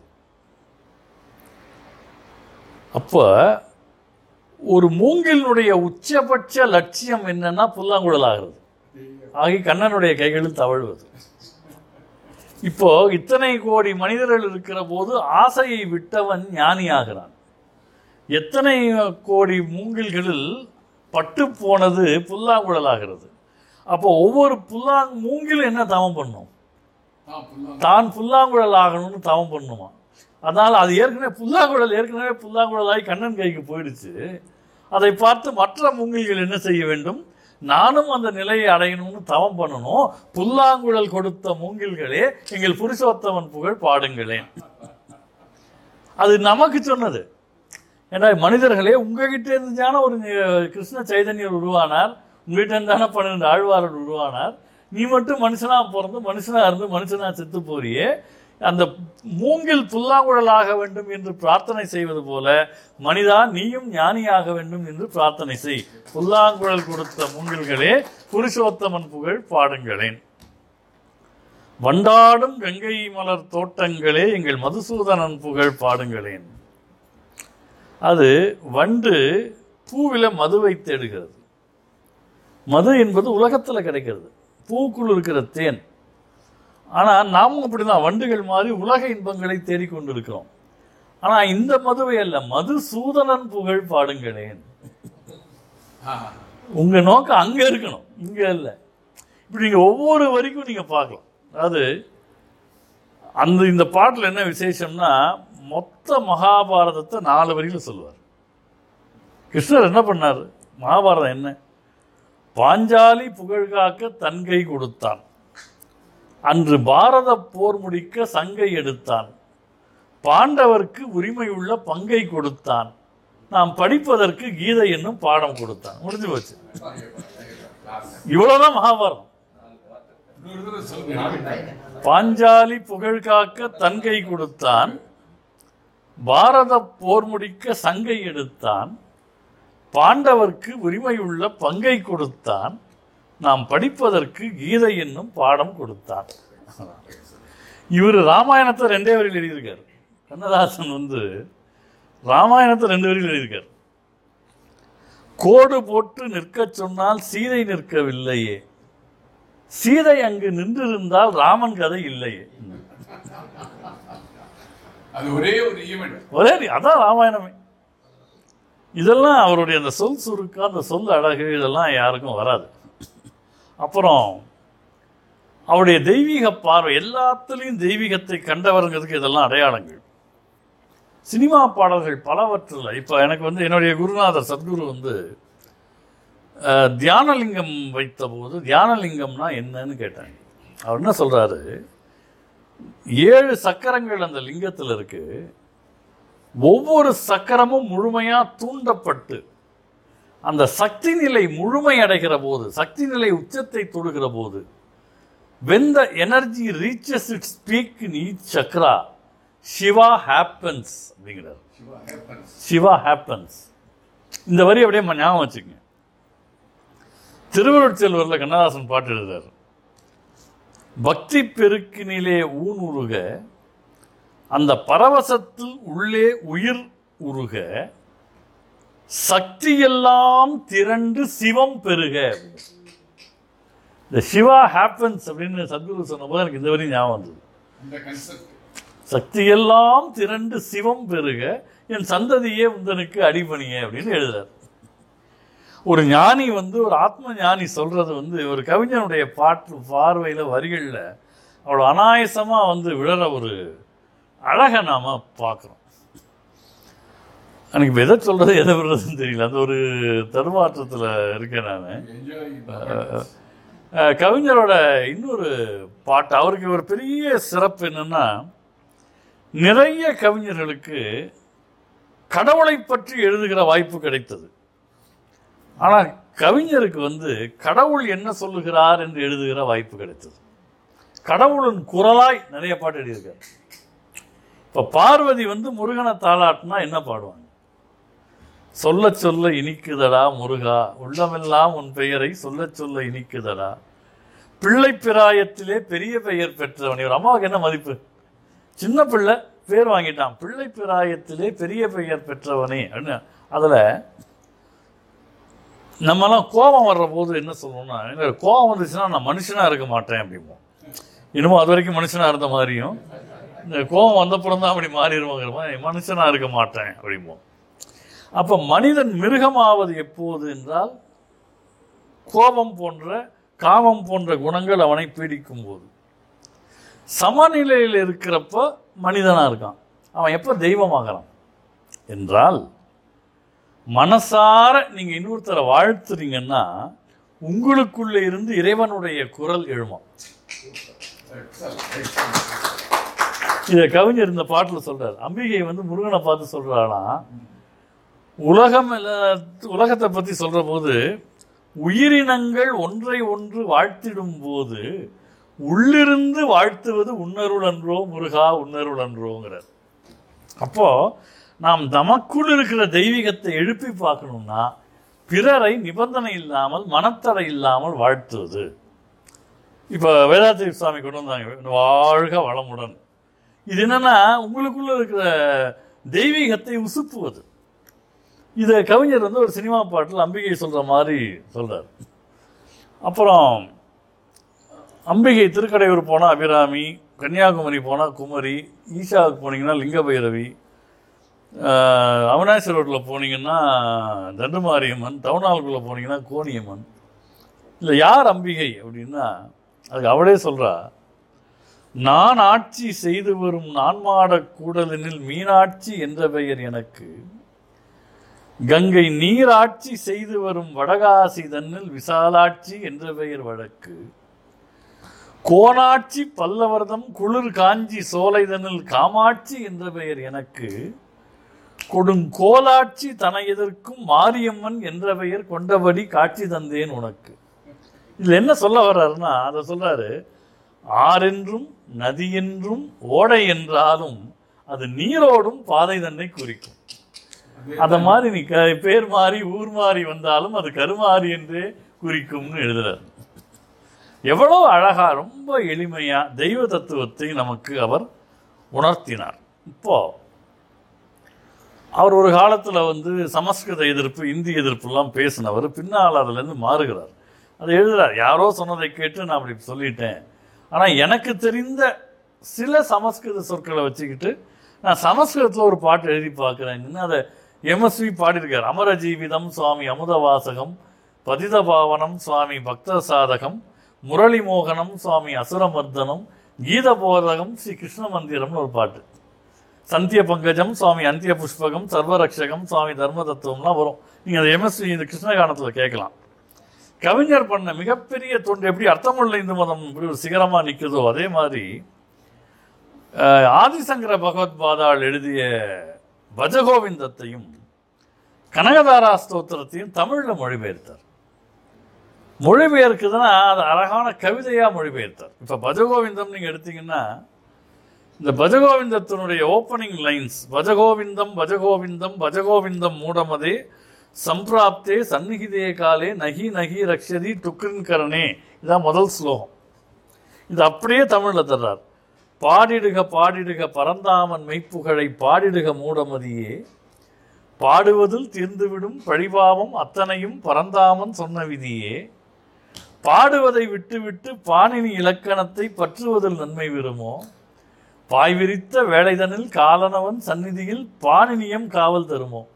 அப்ப ஒரு மூங்கிலினுடைய உச்சபட்ச லட்சியம் என்னன்னா புல்லாங்குழல் ஆகிறது. ஆகி கண்ணனுடைய கைகளில் தவழ்வது. இப்போ இத்தனை கோடி மனிதர்கள் இருக்கிற போது ஆசையை விட்டவன் ஞானியாகிறான். எத்தனை கோடி மூங்கில்களில் பட்டு போனது புல்லாங்குழல் ஆகிறது அப்போ ஒவ்வொரு புல்லா மூங்கில் என்ன தவம் பண்ணும்? தான் புல்லாங்குழல். தான் புல்லாங்குழல் ஆகணும்னு தவம் பண்ணுமா அதனால் அது ஏற்கனவே புல்லாங்குழல் ஏற்கனவே புல்லாங்குழலாகி கண்ணன் கைக்கு போயிடுச்சு. அதை பார்த்து மற்ற மூங்கில்கள் என்ன செய்ய வேண்டும்? நானும் அந்த நிலையை அடையணும்னு தவம் பண்ணணும். புல்லாங்குழல் கொடுத்த மூங்கில்களே எங்கள் புருஷோத்தமன் புகழ் பாடுங்களேன். அது நமக்கு சொன்னது. ஏன்னா மனிதர்களே உங்ககிட்ட இருந்துச்சான ஒரு கிருஷ்ண சைதன்யர் உருவானார். உங்ககிட்ட இருந்தான பன்னெண்டு ஆழ்வாரர் உருவானார். நீ மட்டும் மனுஷனா பிறந்து மனுஷனா இருந்து மனுஷனா செத்து போறியே. அந்த மூங்கில் புல்லாங்குழல் ஆக வேண்டும் என்று பிரார்த்தனை செய்வது போல மனிதா நீயும் ஞானியாக வேண்டும் என்று பிரார்த்தனை செய். புல்லாங்குழல் கொடுத்த மூங்கில்களே புருஷோத்தமன் புகழ் பாடுங்களேன். வண்டாடும் கங்கை மலர் தோட்டங்களே எங்கள் மதுசூதனன் புகழ் பாடுங்களேன். அது வண்டு பூவில மதுவை தேடுகிறது. மது என்பது உலகத்தில் கிடைக்கிறது. பூக்குள் இருக்கிற தேன். ஆனால் நாமும் அப்படிதான். வண்டுகள் மாதிரி உலக இன்பங்களை தேடிக்கொண்டிருக்கிறோம். ஆனால் இந்த மதுவை அல்ல மதுசூதனன் புகழ் பாடுங்களேன். ஆ. உங்க நோக்கம் அங்க இருக்கணும் இங்க இல்ல இப்படி நீங்க ஒவ்வொரு வரிக்கும் நீங்க பார்க்கலாம். அதாவது அந்த இந்த பாட்டுல என்ன விசேஷம்னா மொத்த மகாபாரதத்தை நாலு வரியில சொல்லுவார். கிருஷ்ணர் என்ன பண்ணாரு? மகாபாரதம் என்ன? பாஞ்சாலி புகழ்காக்க தன்கை கொடுத்தான். அன்று பாரத போர் முடிக்க சங்கை எடுத்தான். பாண்டவர்க்கு உரிமையுள்ள பங்கை கொடுத்தான். நாம் படிப்பதற்கு கீதை என்னும் பாடம் கொடுத்தான். முடிஞ்சு போச்சு. இவ்வளவுதான் மகாபாரதம். பாஞ்சாலி புகழ் காக்க தங்கை கொடுத்தான். பாரத போர் முடிக்க சங்கை எடுத்தான். பாண்டவர்க்கு உரிமையுள்ள பங்கை கொடுத்தான். நாம் படிப்பதற்கு கீதை என்னும் பாடம் கொடுத்தான். இவர் ராமாயணத்தை ரெண்டே வரியில் எழுதியிருக்காரு. கண்ணதாசன் வந்து ராமாயணத்தை ரெண்டு வரியில் எழுதியிருக்காரு. கோடு போட்டு நிற்கச் சொன்னால் சீதை நிற்கவில்லையே. சீதை அங்கு நின்றிருந்தால் ராமன் கதை இல்லையே. ஒரே ஒரு அதான் ராமாயணமே. இதெல்லாம் அவருடைய அந்த சொல் சுருக்கம் அந்த சொல் அழகு இதெல்லாம் யாருக்கும் வராது. அப்புறம் அவருடைய தெய்வீக பார்வை எல்லாத்துலேயும் தெய்வீகத்தை கண்டவருங்கிறதுக்கு இதெல்லாம் அடையாளங்கள். சினிமா பாடல்கள் பலவற்றில் இப்போ எனக்கு வந்து என்னுடைய குருநாதர் சத்குரு வந்து தியானலிங்கம் தியானலிங்கம் வைத்தபோது தியானலிங்கம்னா என்னன்னு கேட்டாங்க. அவர் என்ன சொல்கிறாரு ஏழு சக்கரங்கள் அந்த லிங்கத்தில் இருக்குது ஒவ்வொரு சக்கரமும் முழுமையாக தூண்டப்பட்டு அந்த சக்தி நிலை முழுமை அடைகிற போது சக்தி நிலை உச்சத்தை தொடுகிற போது when the energy reaches its peak in each chakra Siva happens அப்படிங்கிறார். சிவா happens. இந்த வரி அப்படியே ஞாபகம் வச்சுக்கங்க. திருவள்ளுவர் செல்வர்ல கண்ணதாசன் பாட்டு எழுதுறாரு. பக்தி பெருக்கினிலே ஊனுருக அந்த பரவசத்தில் உள்ளே உயிர் உருக சக்தியெல்லாம் திரண்டு சிவம் பெருக. இந்த சிவா ஹேப்பன்ஸ் அப்படின்னு சத்குரு சொன்னபோது எனக்கு இந்த வரையும் ஞாபகம் வந்தது. concept. சக்தியெல்லாம் திரண்டு சிவம் பெருக என் சந்ததியே உந்தனுக்கு அடிபணிய அப்படின்னு எழுதுறார். ஒரு ஞானி வந்து ஒரு ஆத்ம ஞானி சொல்றது வந்து ஒரு கவிஞனுடைய பாட்டு பார்வையில வரிகள்ல அவ்வளோ அனாயசமா வந்து விழற ஒரு அழகை நாம பார்க்குறோம். எனக்கு எதை சொல்றது எதை விடுறதுன்னு தெரியல. அந்த ஒரு தடுமாற்றத்துல இருக்கேன் நான். கவிஞரோட இன்னொரு பாட்டு அவருக்கு ஒரு பெரிய சிறப்பு என்னன்னா நிறைய கவிஞர்களுக்கு கடவுளை பற்றி எழுதுகிற வாய்ப்பு கிடைத்தது. ஆனால் கவிஞருக்கு வந்து கடவுள் என்ன சொல்லுகிறார் என்று எழுதுகிற வாய்ப்பு கிடைத்தது. கடவுளின் குரலாய் நிறைய பாட்டு எழுதியிருக்காரு. இப்ப பார்வதி வந்து முருகனை தாளாட்டினா என்ன பாடுவாங்க? சொல்ல சொல்ல இனிக்குதடா முருகா. உள்ளமெல்லாம் உன் பெயரை சொல்ல சொல்ல இனிக்குதடா. பிள்ளை பிராயத்திலே பெரிய பெயர் பெற்றவன். இவர் அம்மாவுக்கு என்ன மதிப்பு? சின்ன பிள்ளை பேர் வாங்கிட்டான். பிள்ளை பிராயத்திலே பெரிய பெயர் பெற்றவனே. அப்படின்னு. அதுல நம்மலாம் கோபம் வர்ற போது என்ன சொல்லணும்னா எனக்கு கோபம் வந்துச்சுன்னா நான் மனுஷனாக இருக்க மாட்டேன் அப்படிம்போம். இன்னமும் அது வரைக்கும் மனுஷனாக இருந்த மாதிரியும் இந்த கோபம் வந்தப்புறம் தான் அப்படி மாறிடுவோங்கிற மாதிரி மனுஷனாக இருக்க மாட்டேன் அப்படிம்போம். அப்ப மனிதன் மிருகமாவது எப்போது என்றால் கோபம் போன்ற காமம் போன்ற குணங்கள் அவனை பீடிக்கும் போது சமநிலையில் இருக்கிறப்ப மனிதனாக இருக்கான். அவன் எப்போ தெய்வமாகறான்? என்றால் மனசார நீங்கள் இன்னொருத்தரை வாழ்த்துறீங்கன்னா உங்களுக்குள்ளே இருந்து இறைவனுடைய குரல் எழுமா இதை கவிஞர் இந்த பாட்டில் சொல்கிறார் அம்பிகை வந்து முருகனை பார்த்து சொல்கிறானா உலகம் உலகத்தை பற்றி சொல்கிற போது உயிரினங்கள் ஒன்றை ஒன்று வாழ்த்திடும் போது உள்ளிருந்து வாழ்த்துவது உன்னருள் அன்றோ முருகா உன்னருள் அன்றோங்கிறார். அப்போது நாம் நமக்குள் இருக்கிற தெய்வீகத்தை எழுப்பி பார்க்கணும்னா பிறரை நிபந்தனை இல்லாமல் மனத்தடை இல்லாமல் வாழ்த்துவது. இப்போ வேதாத்திரி சுவாமி கொண்டு வந்தாங்க வாழ்க வளமுடன். இது என்னென்னா உங்களுக்குள்ளே இருக்கிற தெய்வீகத்தை உசுப்புவது இதை கவிஞர் வந்து ஒரு சினிமா பாட்டில் அம்பிகை சொல்கிற மாதிரி சொல்கிறார் அப்புறம் அம்பிகை திருக்கடையூர் போனால் அபிராமி கன்னியாகுமரி போனால் குமரி ஈஷாவுக்கு போனீங்கன்னா லிங்க பைரவி அவினாசி ரோட்டில் போனீங்கன்னா தண்டுமாரியம்மன் டவுன் போனீங்கன்னா கோணியம்மன். இல்லை யார் அம்பிகை அப்படின்னா அதுக்கு அவளே சொல்கிறா நான் ஆட்சி செய்து வரும் நான்மாடக் கூடலினில் மீனாட்சி என்ற பெயர் எனக்கு. கங்கை நீராட்சி செய்து வரும் வடகாசி தன்னில் விசாலாட்சி என்ற பெயர் வழக்கு. கோனாட்சி பல்லவர்தம் குளிர் காஞ்சி சோலைதனில் காமாட்சி என்ற பெயர் எனக்கு. கொடுங்கோலாட்சி தன எதற்கும் மாரியம்மன் என்ற பெயர் கொண்டபடி காட்சி தந்தேன் உனக்கு. இதில் என்ன சொல்ல வர்றாருன்னா அதை சொல்றாரு ஆறென்றும் நதி என்றும் ஓடை என்றாலும் அது நீரோடும் பாதை தன்னை குறிக்கும். அத மாதிரி நீ க- பேர் மாறி ஊர் மாறி வந்தாலும் அது கருமாறி என்றே குறிக்கும்னு எழுதுறாரு. எவ்வளவு அழகா ரொம்ப எளிமையா தெய்வ தத்துவத்தை நமக்கு அவர் உணர்த்தினார். இப்போ அவர் ஒரு காலத்துல வந்து சமஸ்கிருத எதிர்ப்பு இந்தி எதிர்ப்புலாம் பேசினவர் பின்னால் அதுல இருந்து மாறுகிறார். அதை எழுதுகிறார் யாரோ சொன்னதை கேட்டு நான் அப்படி சொல்லிட்டேன். ஆனா எனக்கு தெரிந்த சில சமஸ்கிருத சொற்களை வச்சுக்கிட்டு நான் சமஸ்கிருதத்தில் ஒரு பாட்டு எழுதி பார்க்குறேன். அதை எம்எஸ்வி பாடியிருக்கார் அமரஜீவிதம் சுவாமி அமுதவாசகம் பதித பாவனம் சுவாமி பக்த சாதகம் முரளி மோகனம் சுவாமி அசுரமர்தனம் கீத போதகம் ஸ்ரீ கிருஷ்ண மந்திரம்னு ஒரு பாட்டு. சந்திய பங்கஜம் சுவாமி அந்திய புஷ்பகம் சர்வரக்ஷகம் சுவாமி தர்ம தத்துவம்லாம் வரும். நீங்கள் அதை எம்எஸ்வி இந்த கிருஷ்ணகானத்தில் கேட்கலாம். கவிஞர் பண்ண மிகப்பெரிய தொண்டு எப்படி அர்த்தமுள்ள இந்து மதம் இப்படி ஒரு சிகரமாக நிற்குதோ அதே மாதிரி ஆதிசங்கர பகவத் பாதாள் எழுதிய பஜகோவிந்தத்தையும் கனகதாரா ஸ்தோத்திரத்தையும் தமிழில் மொழிபெயர்த்தார். மொழிபெயர்க்குதுன்னா அது அழகான கவிதையாக மொழிபெயர்த்தார். இப்போ பஜகோவிந்தம் நீங்கள் எடுத்தீங்கன்னா இந்த பஜகோவிந்தத்தினுடைய ஓப்பனிங் லைன்ஸ் பஜகோவிந்தம் பஜகோவிந்தம் பஜகோவிந்தம் மூடமதே சம்பிராப்தே சந்நிகிதே காலே நகி நகி ரக்ஷதி டுக்ரின் கரணே இதான் முதல் ஸ்லோகம். இது அப்படியே தமிழில் தர்றார். பாடிடுக பாடிடுக பரந்தாமன் மெய்ப்புகழை பாடிடுக மூடமதியே. பாடுவதில் தீர்ந்துவிடும் பழிபாவம் அத்தனையும் பரந்தாமன் சொன்ன விதியே. பாடுவதை விட்டுவிட்டு பாணினி இலக்கணத்தை பற்றுவதில் நன்மை விருமோ பாய் விரித்த வேலைதனில் காலனவன் சந்நிதியில் பாணினியம் காவல் தருமோ?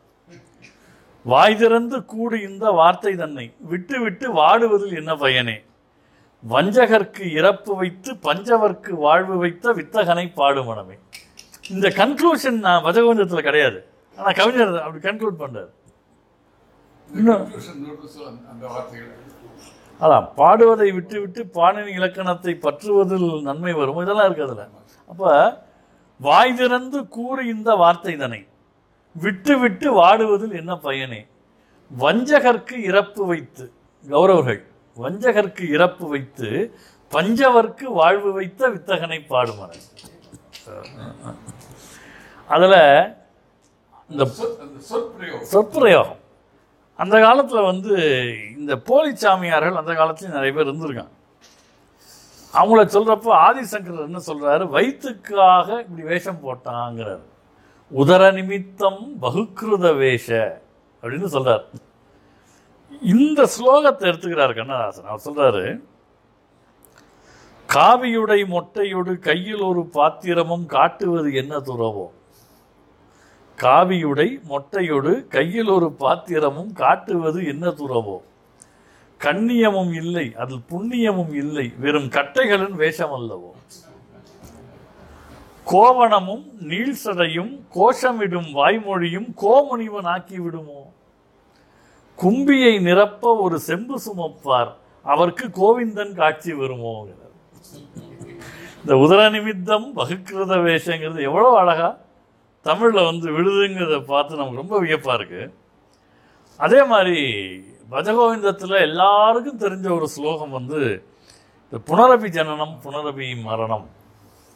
வாய் திறந்து கூடு இந்த வார்த்தை தன்னை. விட்டுவிட்டு வாடுவதில் என்ன பயனே? வஞ்சகர்க்கு இறப்பு வைத்து பஞ்சவர்க்கு வாழ்வு வைத்த வித்தகனை பாடுமனமே இந்த கன்க்ளூஷன் நான் பஜகோஞ்சத்தில் கிடையாது. ஆனால் கவிஞர் அப்படி கன்க்ளூட் பண்ணார் வார்த்தைகள் அதான் பாடுவதை விட்டு விட்டு பாணினி இலக்கணத்தை பற்றுவதில் நன்மை வரும். இதெல்லாம் இருக்கு அதில். அப்போ வாய் திறந்து கூறு இந்த வார்த்தை தனை விட்டு விட்டு வாடுவதில் என்ன பயனே? வஞ்சகர்க்கு இறப்பு வைத்து. கௌரவர்கள் வஞ்சகர்க்கு இறப்பு வைத்து பஞ்சவர்க்கு வாழ்வு வைத்த வித்தகனை பாடுமனர் அதுல இந்த சொற்பிரயோகம். சொற்பிரயோகம். அந்த காலத்தில் வந்து இந்த போலி சாமியார்கள் அந்த காலத்துலயும் நிறைய பேர் இருந்திருக்காங்க. அவங்கள சொல்றப்போ ஆதிசங்கரர் என்ன சொல்றாரு? வயிற்றுக்காக இப்படி வேஷம் போட்டாங்கிறார். உதர நிமித்தம் பகுக்கிருத வேஷ அப்படின்னு சொல்றார். இந்த ஸ்லோகத்தை எடுத்துக்கிறார் கண்ணதாசன். அவர் சொல்றாரு காவியுடை மொட்டையோடு கையில் ஒரு பாத்திரமும் காட்டுவது என்ன துறவோ? காவியுடை மொட்டையோடு கையில் ஒரு பாத்திரமும் காட்டுவது என்ன துறவோ? கண்ணியமும் இல்லை அதில் புண்ணியமும் இல்லை வெறும் கட்டைகளின் வேஷம் அல்லவோ கோவணமும் நீள்சடையும் கோஷமிடும் வாய்மொழியும் கோமுனிவன் ஆக்கி விடுமோ கும்பியை நிரப்ப ஒரு செம்பு சுமப்பார். அவருக்கு கோவிந்தன் காட்சி வருமோங்கிறார் இந்த உதர நிமித்தம் வகுக்கிருத வேஷங்கிறது எவ்வளோ அழகா? தமிழில் வந்து விழுதுங்கிறத பார்த்து நமக்கு ரொம்ப வியப்பாக இருக்குது அதே மாதிரி பஜகோவிந்தத்தில் எல்லாருக்கும் தெரிஞ்ச ஒரு ஸ்லோகம் வந்து இந்த புனரபி ஜனனம் புனரபி மரணம்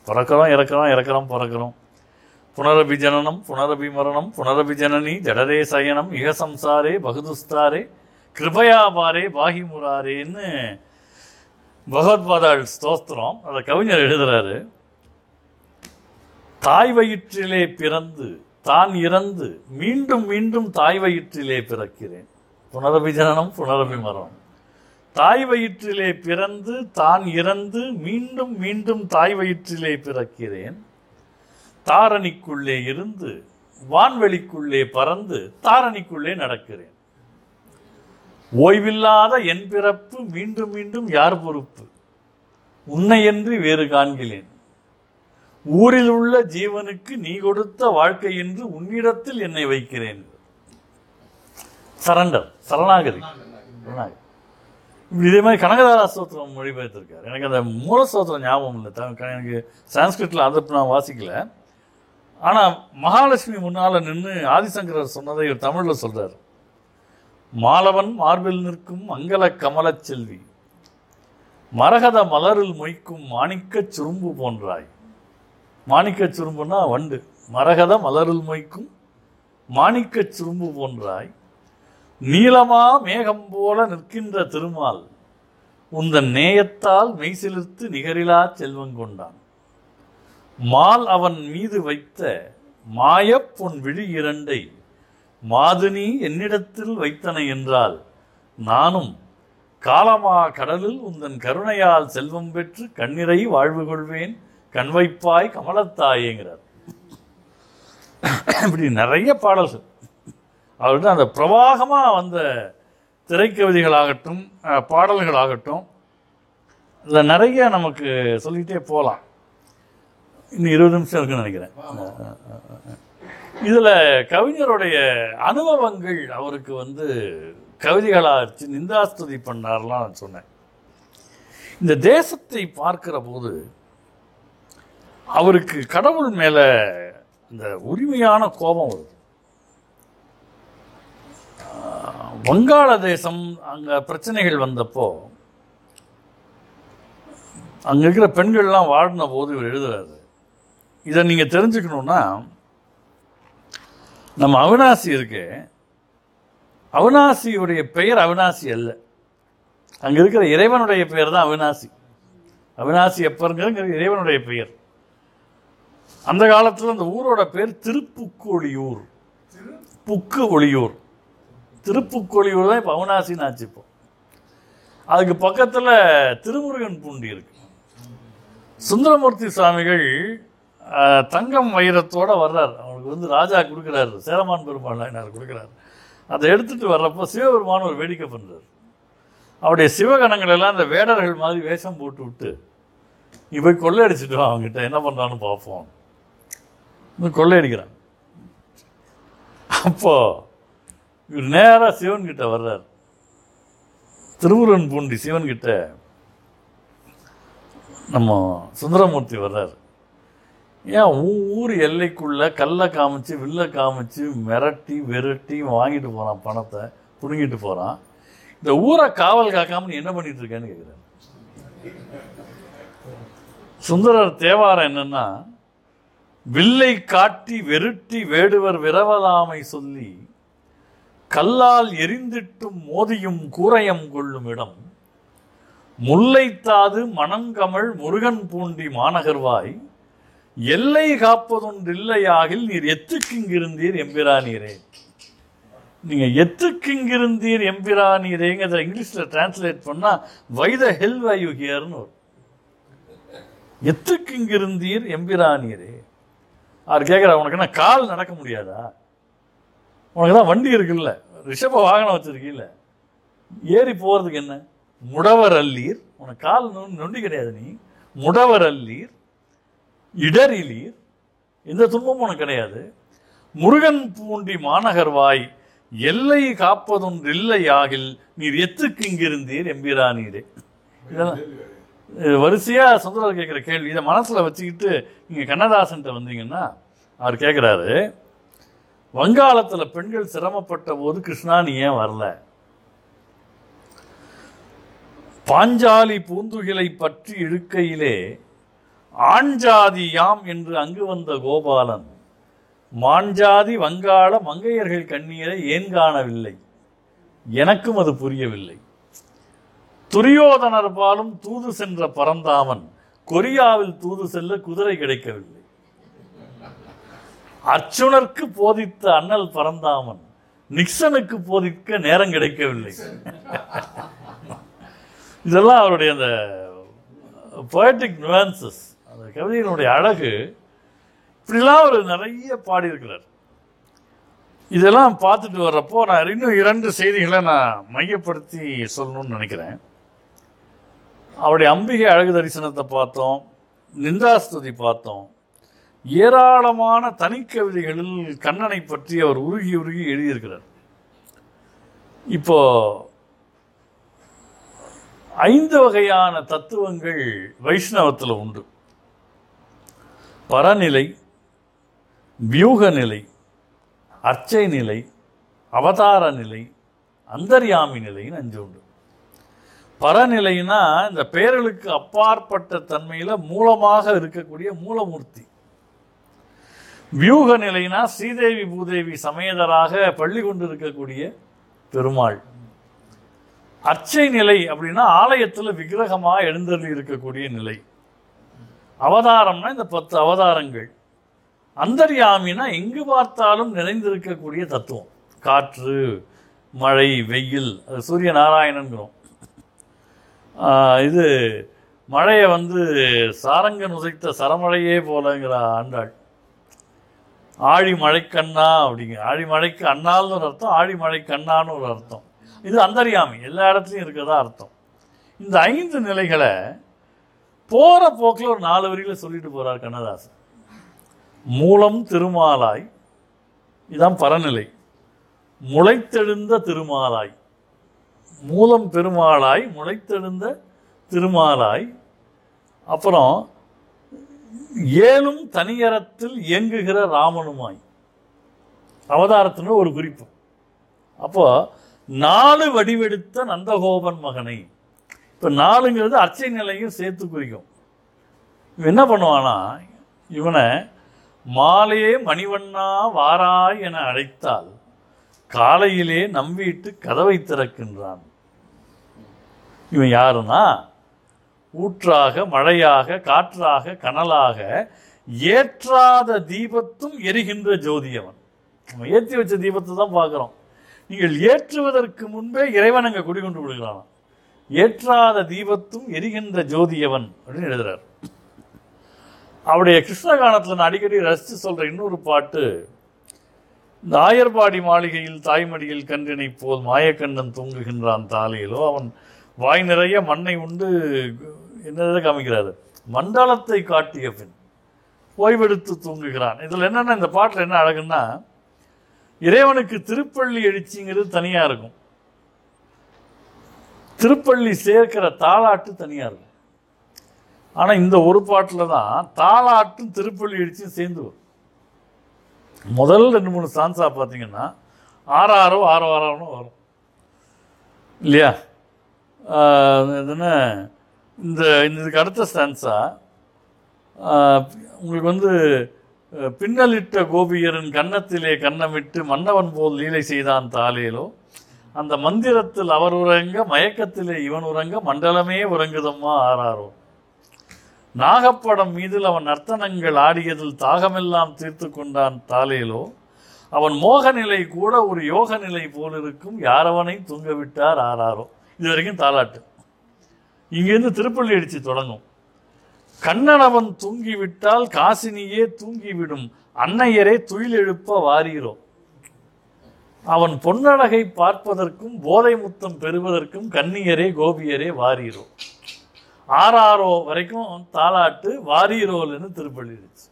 பிறக்கிறோம் இறக்கிறோம் இறக்கிறோம் பிறக்கிறோம். புனரபிஜனனம் புனரபிமரணம் புனரபிஜனனி ஜடரே சயனம் இகசம்சாரே பகுதுஸ்தாரே கிருபயா பாரே பகவத்பாதாள் ஸ்தோத்திரம். அதை கவிஞர் எழுதுறாரு. தாய் வயிற்றிலே பிறந்து தான் இறந்து மீண்டும் மீண்டும் தாய் வயிற்றிலே பிறக்கிறேன். புனரபி ஜனனம் புனரபி மரணம் தாய் வயிற்றிலே பிறந்து தான் இறந்து மீண்டும் மீண்டும் தாய் வயிற்றிலே பிறக்கிறேன். தாரணிக்குள்ளே இருந்து வான்வெளிக்குள்ளே பறந்து தாரணிக்குள்ளே நடக்கிறேன். ஓய்வில்லாத என் பிறப்பு மீண்டும் மீண்டும் யார் பொறுப்பு? உன்னையன்றி வேறு காண்கிறேன். ஊரில் உள்ள ஜீவனுக்கு நீ கொடுத்த வாழ்க்கை என்று உன்னிடத்தில் என்னை வைக்கிறேன். சரண்டர் சரணாகதி. இதே மாதிரி கனகதாரா ஸ்தோத்திரம் மொழிபெயர்த்திருக்காரு. எனக்கு அந்த மூல ஸ்தோத்திரம் ஞாபகம் இல்லை. எனக்கு சான்ஸ்கிரிட்ல அதை நான் வாசிக்கல. ஆனால் மகாலட்சுமி முன்னால் நின்று ஆதிசங்கரர் சொன்னதை இவர் தமிழில் சொல்கிறார் மாலவன் மார்பில் நிற்கும் மங்கள கமலச் செல்வி. மரகத மலரில் மொய்க்கும் மாணிக்கச் சுரும்பு போன்றாய். மாணிக்கச் சுரும்புனா வண்டு. மரகத மலரில் மொய்க்கும் மாணிக்கச் சுரும்பு போன்றாய். நீளமா மேகம் போல நிற்கின்ற திருமால் உந்தன் நேயத்தால் மெய்சிலிர்த்து நிகரிலா செல்வம் கொண்டான் மால் அவன் மீது வைத்த மாயப்பொன் விழி இரண்டை மாதுனி என்னிடத்தில் வைத்தன என்றால் நானும் காலமா கடலில் உந்தன் கருணையால் செல்வம் பெற்று கண்ணிறை வாழ்வு கொள்வேன் கண்வைப்பாய் கமலத்தாயேங்கிறார். இப்படி நிறைய பாடல்கள். அவர்கிட்ட அந்த பிரவாகமாக வந்த திரைக்கவிதைகளாகட்டும் பாடல்களாகட்டும் இதில் நிறைய நமக்கு சொல்லிகிட்டே போகலாம் இன்னும் இருபது நிமிஷம் இருக்குன்னு நினைக்கிறேன். இதில் கவிஞருடைய அனுபவங்கள் அவருக்கு வந்து கவிதைகளாக நிந்தாஸ்துதி பண்ணார்லாம் நான் சொன்னேன். இந்த தேசத்தை பார்க்கிற போது அவருக்கு கடவுள் மேலே இந்த உரிமையான கோபம் வருது. வங்காள வங்காளதேசம் அங்கே பிரச்சனைகள் வந்தப்போ அங்கே இருக்கிற பெண்கள்லாம் வாடின போது இவர் எழுதுறாரு இதை நீங்கள் தெரிஞ்சுக்கணுன்னா நம்ம அவினாசி இருக்கு. அவினாசியுடைய பெயர் அவினாசி அல்ல. அங்கே இருக்கிற இறைவனுடைய பெயர் தான் அவினாசி. அவினாசி எப்பருங்கிற இறைவனுடைய பெயர். அந்த காலத்தில் அந்த ஊரோட பேர் திருப்புக்கு ஒளியூர் புக்கு ஒளியூர் திருப்புக்கொழியூர் தான் இப்போ அவினாசின்னு ஆச்சு இப்போ அதுக்கு பக்கத்தில் திருமுருகன் பூண்டி இருக்கு. சுந்தரமூர்த்தி சுவாமிகள் தங்கம் வைரத்தோட வர்றார். அவனுக்கு வந்து ராஜா கொடுக்குறாரு. சேரமான் பெருமாள் நாயனார் கொடுக்குறாரு. அதை எடுத்துகிட்டு வர்றப்போ சிவபெருமான் ஒரு வேடிக்கை பண்ணுறார் அவருடைய சிவகணங்கள் எல்லாம் அந்த வேடர்கள் மாதிரி வேஷம் போட்டு விட்டு நீ போய் கொள்ளையடிச்சிட்டு அவங்ககிட்ட என்ன பண்ணுறான்னு பார்ப்போம். இன்னும் கொள்ளையடிக்கிறான். அப்போ இவர் நேராக சிவன்கிட்ட வர்றார். திருமுருகன் பூண்டி சிவன்கிட்ட நம்ம சுந்தரமூர்த்தி வர்றார். ஏன் ஊர் எல்லைக்குள்ள கல்லை காமிச்சு வில்லை காமிச்சு மிரட்டி விரட்டி வாங்கிட்டு போகிறான் பணத்தை புடுங்கிட்டு போகிறான் இந்த ஊரை காவல் காக்காம நீ என்ன பண்ணிட்டு இருக்கேன்னு சுந்தரர் தேவாரம் என்னன்னா வில்லை காட்டி வெருட்டி வேடுவர் விரவலாமை சொல்லி கல்லால் எரிந்திட்டும் மோதியும் கூரையம் கொள்ளும் இடம் முல்லைத்தாது மணங்கமழ் முருகன் பூண்டி மாநகர்வாய் எல்லை காப்பதொன்றில்லையாகில் நீர் எத்துக்கிங்கிருந்தீர் எம்பிரானீரே. நீங்க எத்துக்கிங்கிருந்தீர் எம்பிரானீரேங்கிறத இங்கிலீஷ்ல டிரான்ஸ்லேட் பண்ணா வை த ஹெல் வாயு யூ ஹியர்னு வரும். எத்துக்கிங்கிருந்தீர் எம்பிரானீரே. அவர் கேட்குறா உனக்கு என்ன கால் நடக்க முடியாதா? உனக்கு தான் வண்டி இருக்குல்ல. ரிஷப வாகனம் வச்சுருக்கீல்ல. ஏறி போறதுக்கு என்ன? முடவர் அல்லீர் உனக்கு கால் நொண்டி கிடையாது நீ. முடவர் அல்லீர் இடரிலீர் எந்த துன்பமும் உனக்கு கிடையாது. முருகன் பூண்டி மாநகர்வாய் எல்லை காப்பதொன்றில்லை ஆகில் நீர் எத்துக்கு இங்கிருந்தீர் எம்பிரானீரே. இதெல்லாம் வரிசையா சுந்தரர் கேட்குற கேள்வி இதை மனசுல வச்சுக்கிட்டு நீங்க கண்ணதாசன்ட்ட வந்தீங்கன்னா அவர் கேட்குறாரு வங்காளத்துல பெண்கள் சிரமப்பட்ட போது கிருஷ்ணா நீ ஏன் வரல? பாஞ்சாலி பூந்துகிலை பற்றி இழுக்கையிலே ஆண்ஜாதி யாம் என்று அங்கு வந்த கோபாலன் மாஞ்சாதி வங்காள மங்கையர்கள் கண்ணீரை ஏன் காணவில்லை? எனக்கும் அது புரியவில்லை. துரியோதனர் பாலும் தூது சென்ற பரந்தாமன் கொரியாவில் தூது செல்ல குதிரை கிடைக்கவில்லை. அர்ச்சுனருக்கு போதித்த அண்ணல் பரந்தாமன் நிக்சனுக்கு போதிக்க நேரம் கிடைக்கவில்லை. இதெல்லாம் அவருடைய அந்த பொயட்டிக் நுவான்சஸ் அந்த அழகு இப்படிலாம் அவர் நிறைய பாடியிருக்கிறார். இதெல்லாம் பார்த்துட்டு வர்றப்போ நான் இன்னும் இரண்டு செய்திகளை நான் மையப்படுத்தி சொல்லணும்னு நினைக்கிறேன். அவருடைய அம்பிகை அழகு தரிசனத்தை பார்த்தோம் நிந்தாஸ்துதி பார்த்தோம். ஏராளமான தனிக்கவிதைகளில் கண்ணனை பற்றி அவர் உருகி உருகி எழுதியிருக்கிறார். இப்போ ஐந்து வகையான தத்துவங்கள் வைஷ்ணவத்தில் உண்டு. பரநிலை வியூக நிலை அர்ச்சை நிலை அவதார நிலை அந்தர்யாமி நிலைன்னு அஞ்சு உண்டு. பரநிலைனா இந்த பெயர்களுக்கு அப்பாற்பட்ட தன்மையில் மூலமாக இருக்கக்கூடிய மூலமூர்த்தி. வியூக நிலைனா ஸ்ரீதேவி பூதேவி சமேதராக பள்ளி கொண்டு இருக்கக்கூடிய பெருமாள். அர்ச்சை நிலை அப்படின்னா ஆலயத்தில் விக்கிரகமாக எழுந்தருளி இருக்கக்கூடிய நிலை. அவதாரம்னா இந்த பத்து அவதாரங்கள். அந்தர்யாமினா எங்கு பார்த்தாலும் நிறைந்திருக்கக்கூடிய தத்துவம். காற்று மழை வெயில் அது சூரிய நாராயணன்கிறோம். இது மழையை வந்து சாரங்கன் உதைத்த சரமழையே போலங்கிற ஆண்டாள். ஆழி மழைக்கண்ணா அப்படிங்க ஆழி மழைக்கு அண்ணால்னு ஒரு அர்த்தம் ஆழி மழை கண்ணான்னு ஒரு அர்த்தம். இது அந்தரியாமி எல்லா இடத்துலையும் இருக்கிறதா அர்த்தம். இந்த ஐந்து நிலைகளை போகிற போக்கில் ஒரு நாலு வரியில் சொல்லிட்டு போகிறார் கண்ணதாசன். மூலம் திருமாலாய் இதான் பரநிலை. முளைத்தெழுந்த திருமாலாய். மூலம் பெருமாளாய் முளைத்தெழுந்த திருமாலாய். அப்புறம் ஏழும் தனியரத்தில் இயங்குகிற ராமனுமாய். அவதாரத்தின ஒரு குறிப்பு. அப்போ நாலு வடிவெடுத்த நந்தகோபன் மகனை இப்போ நாலுங்கிறது அர்ச்சை நிலையும் சேர்த்து குறிக்கும். இவன் என்ன பண்ணுவானா இவனை மாலையே மணிவண்ணா வாராய் என அழைத்தால் காலையிலே நம்பிட்டு கதவை திறக்கின்றான். இவன் யாருன்னா ஊற்றாக மழையாக காற்றாக கனலாக ஏற்றாத தீபத்தும் எரிகின்ற ஜோதியவன். நம்ம ஏற்றி வச்ச தீபத்தை தான் பார்க்குறோம். நீங்கள் ஏற்றுவதற்கு முன்பே இறைவன் அங்கே குடிகொண்டு விடுகிறான் ஏற்றாத தீபத்தும் எரிகின்ற ஜோதியவன் அப்படின்னு எழுதுறார். அவருடைய கிருஷ்ணகானத்தில் நான் அடிக்கடி ரசித்து சொல்கிற இன்னொரு பாட்டு இந்த ஆயர்பாடி மாளிகையில் தாய்மடியில் கன்றினை போல் மாயக்கண்ணன் தூங்குகின்றான் தாலையிலோ அவன் வாய் நிறைய மண்ணை உண்டு என்னதை காமிக்கிறாரு? மண்டலத்தை காட்டிய பின் ஓய்வெடுத்து தூங்குகிறான். இதில் என்னென்ன இந்த பாட்டில் என்ன அழகுன்னா இறைவனுக்கு திருப்பள்ளி எழுச்சிங்கிறது தனியாக இருக்கும். திருப்பள்ளி சேர்க்கிற தாளாட்டு தனியாக இருக்கும் ஆனால் இந்த ஒரு பாட்டில் தான் தாளாட்டும் திருப்பள்ளி எழுச்சியும் சேர்ந்து வரும். முதல் ரெண்டு மூணு சான்ஸாக பார்த்தீங்கன்னா ஆறு ஆறோ ஆறாரோ வரும். இல்லையா? என்ன? இந்த இதுக்கு அடுத்த ஸ்டான்ஸா உங்களுக்கு வந்து பின்னலிட்ட கோபியரின் கன்னத்திலே கன்னமிட்டு மன்னவன் போல் லீலை செய்தான் தாலேலோ அந்த மந்திரத்தில் அவர் உறங்க மயக்கத்திலே இவன் உறங்க மண்டலமே உறங்குதம்மா ஆறாரோ. நாகப்படம் மீதில் அவன் நர்த்தனங்கள் ஆடியதில் தாகமெல்லாம் தீர்த்து கொண்டான் தாலேலோ. அவன் மோக நிலை கூட ஒரு யோக நிலை போல் இருக்கும் யாரவனை தூங்க விட்டார் ஆறாரோ. இது வரைக்கும் தாலாட்டு. இங்கேருந்து திருப்பள்ளி அடிச்சு தொடங்கும். கண்ணனவன் தூங்கிவிட்டால் காசினியே தூங்கிவிடும் அன்னையரே துயில் எழுப்ப வாரீரோ. அவன் பொன்னழகை பார்ப்பதற்கும் போதை முத்தம் பெறுவதற்கும் கன்னியரே கோபியரே வாரீரோ. ஆறாரோ வரைக்கும் தாலாட்டு வாரீரோல்னு திருப்பள்ளிடுச்சு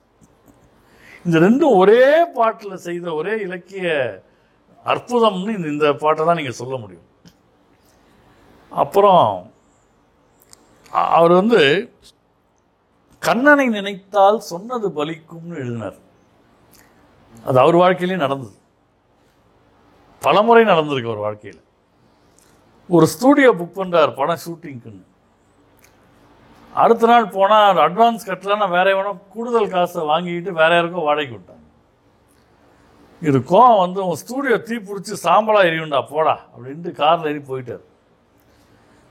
இந்த ரெண்டும் ஒரே பாட்டில் செய்த ஒரே இலக்கிய அற்புதம்னு இந்த- இந்த பாட்டை தான் நீங்கள் சொல்ல முடியும். அப்புறம் அவர் வந்து கண்ணனை நினைத்தால் சொன்னது பலிக்கும்னு எழுதினார். அது அவர் வாழ்க்கையிலேயே நடந்தது. பலமுறை நடந்திருக்கு ஒரு வாழ்க்கையில். ஒரு ஸ்டூடியோ புக் பண்ணுறார் படம் ஷூட்டிங்க்குன்னு அடுத்த நாள் போனால் அட்வான்ஸ் கட்டலன்னா வேற எவனோ கூடுதல் காசை வாங்கிக்கிட்டு வேற யாருக்கும் வாடகைக்கு விட்டாங்க இது கோவம் வந்து உன் ஸ்டூடியோ தீ பிடிச்சி சாம்பலாக எரியுண்டா போடா அப்படின்ட்டு காரில் ஏறி போயிட்டார்.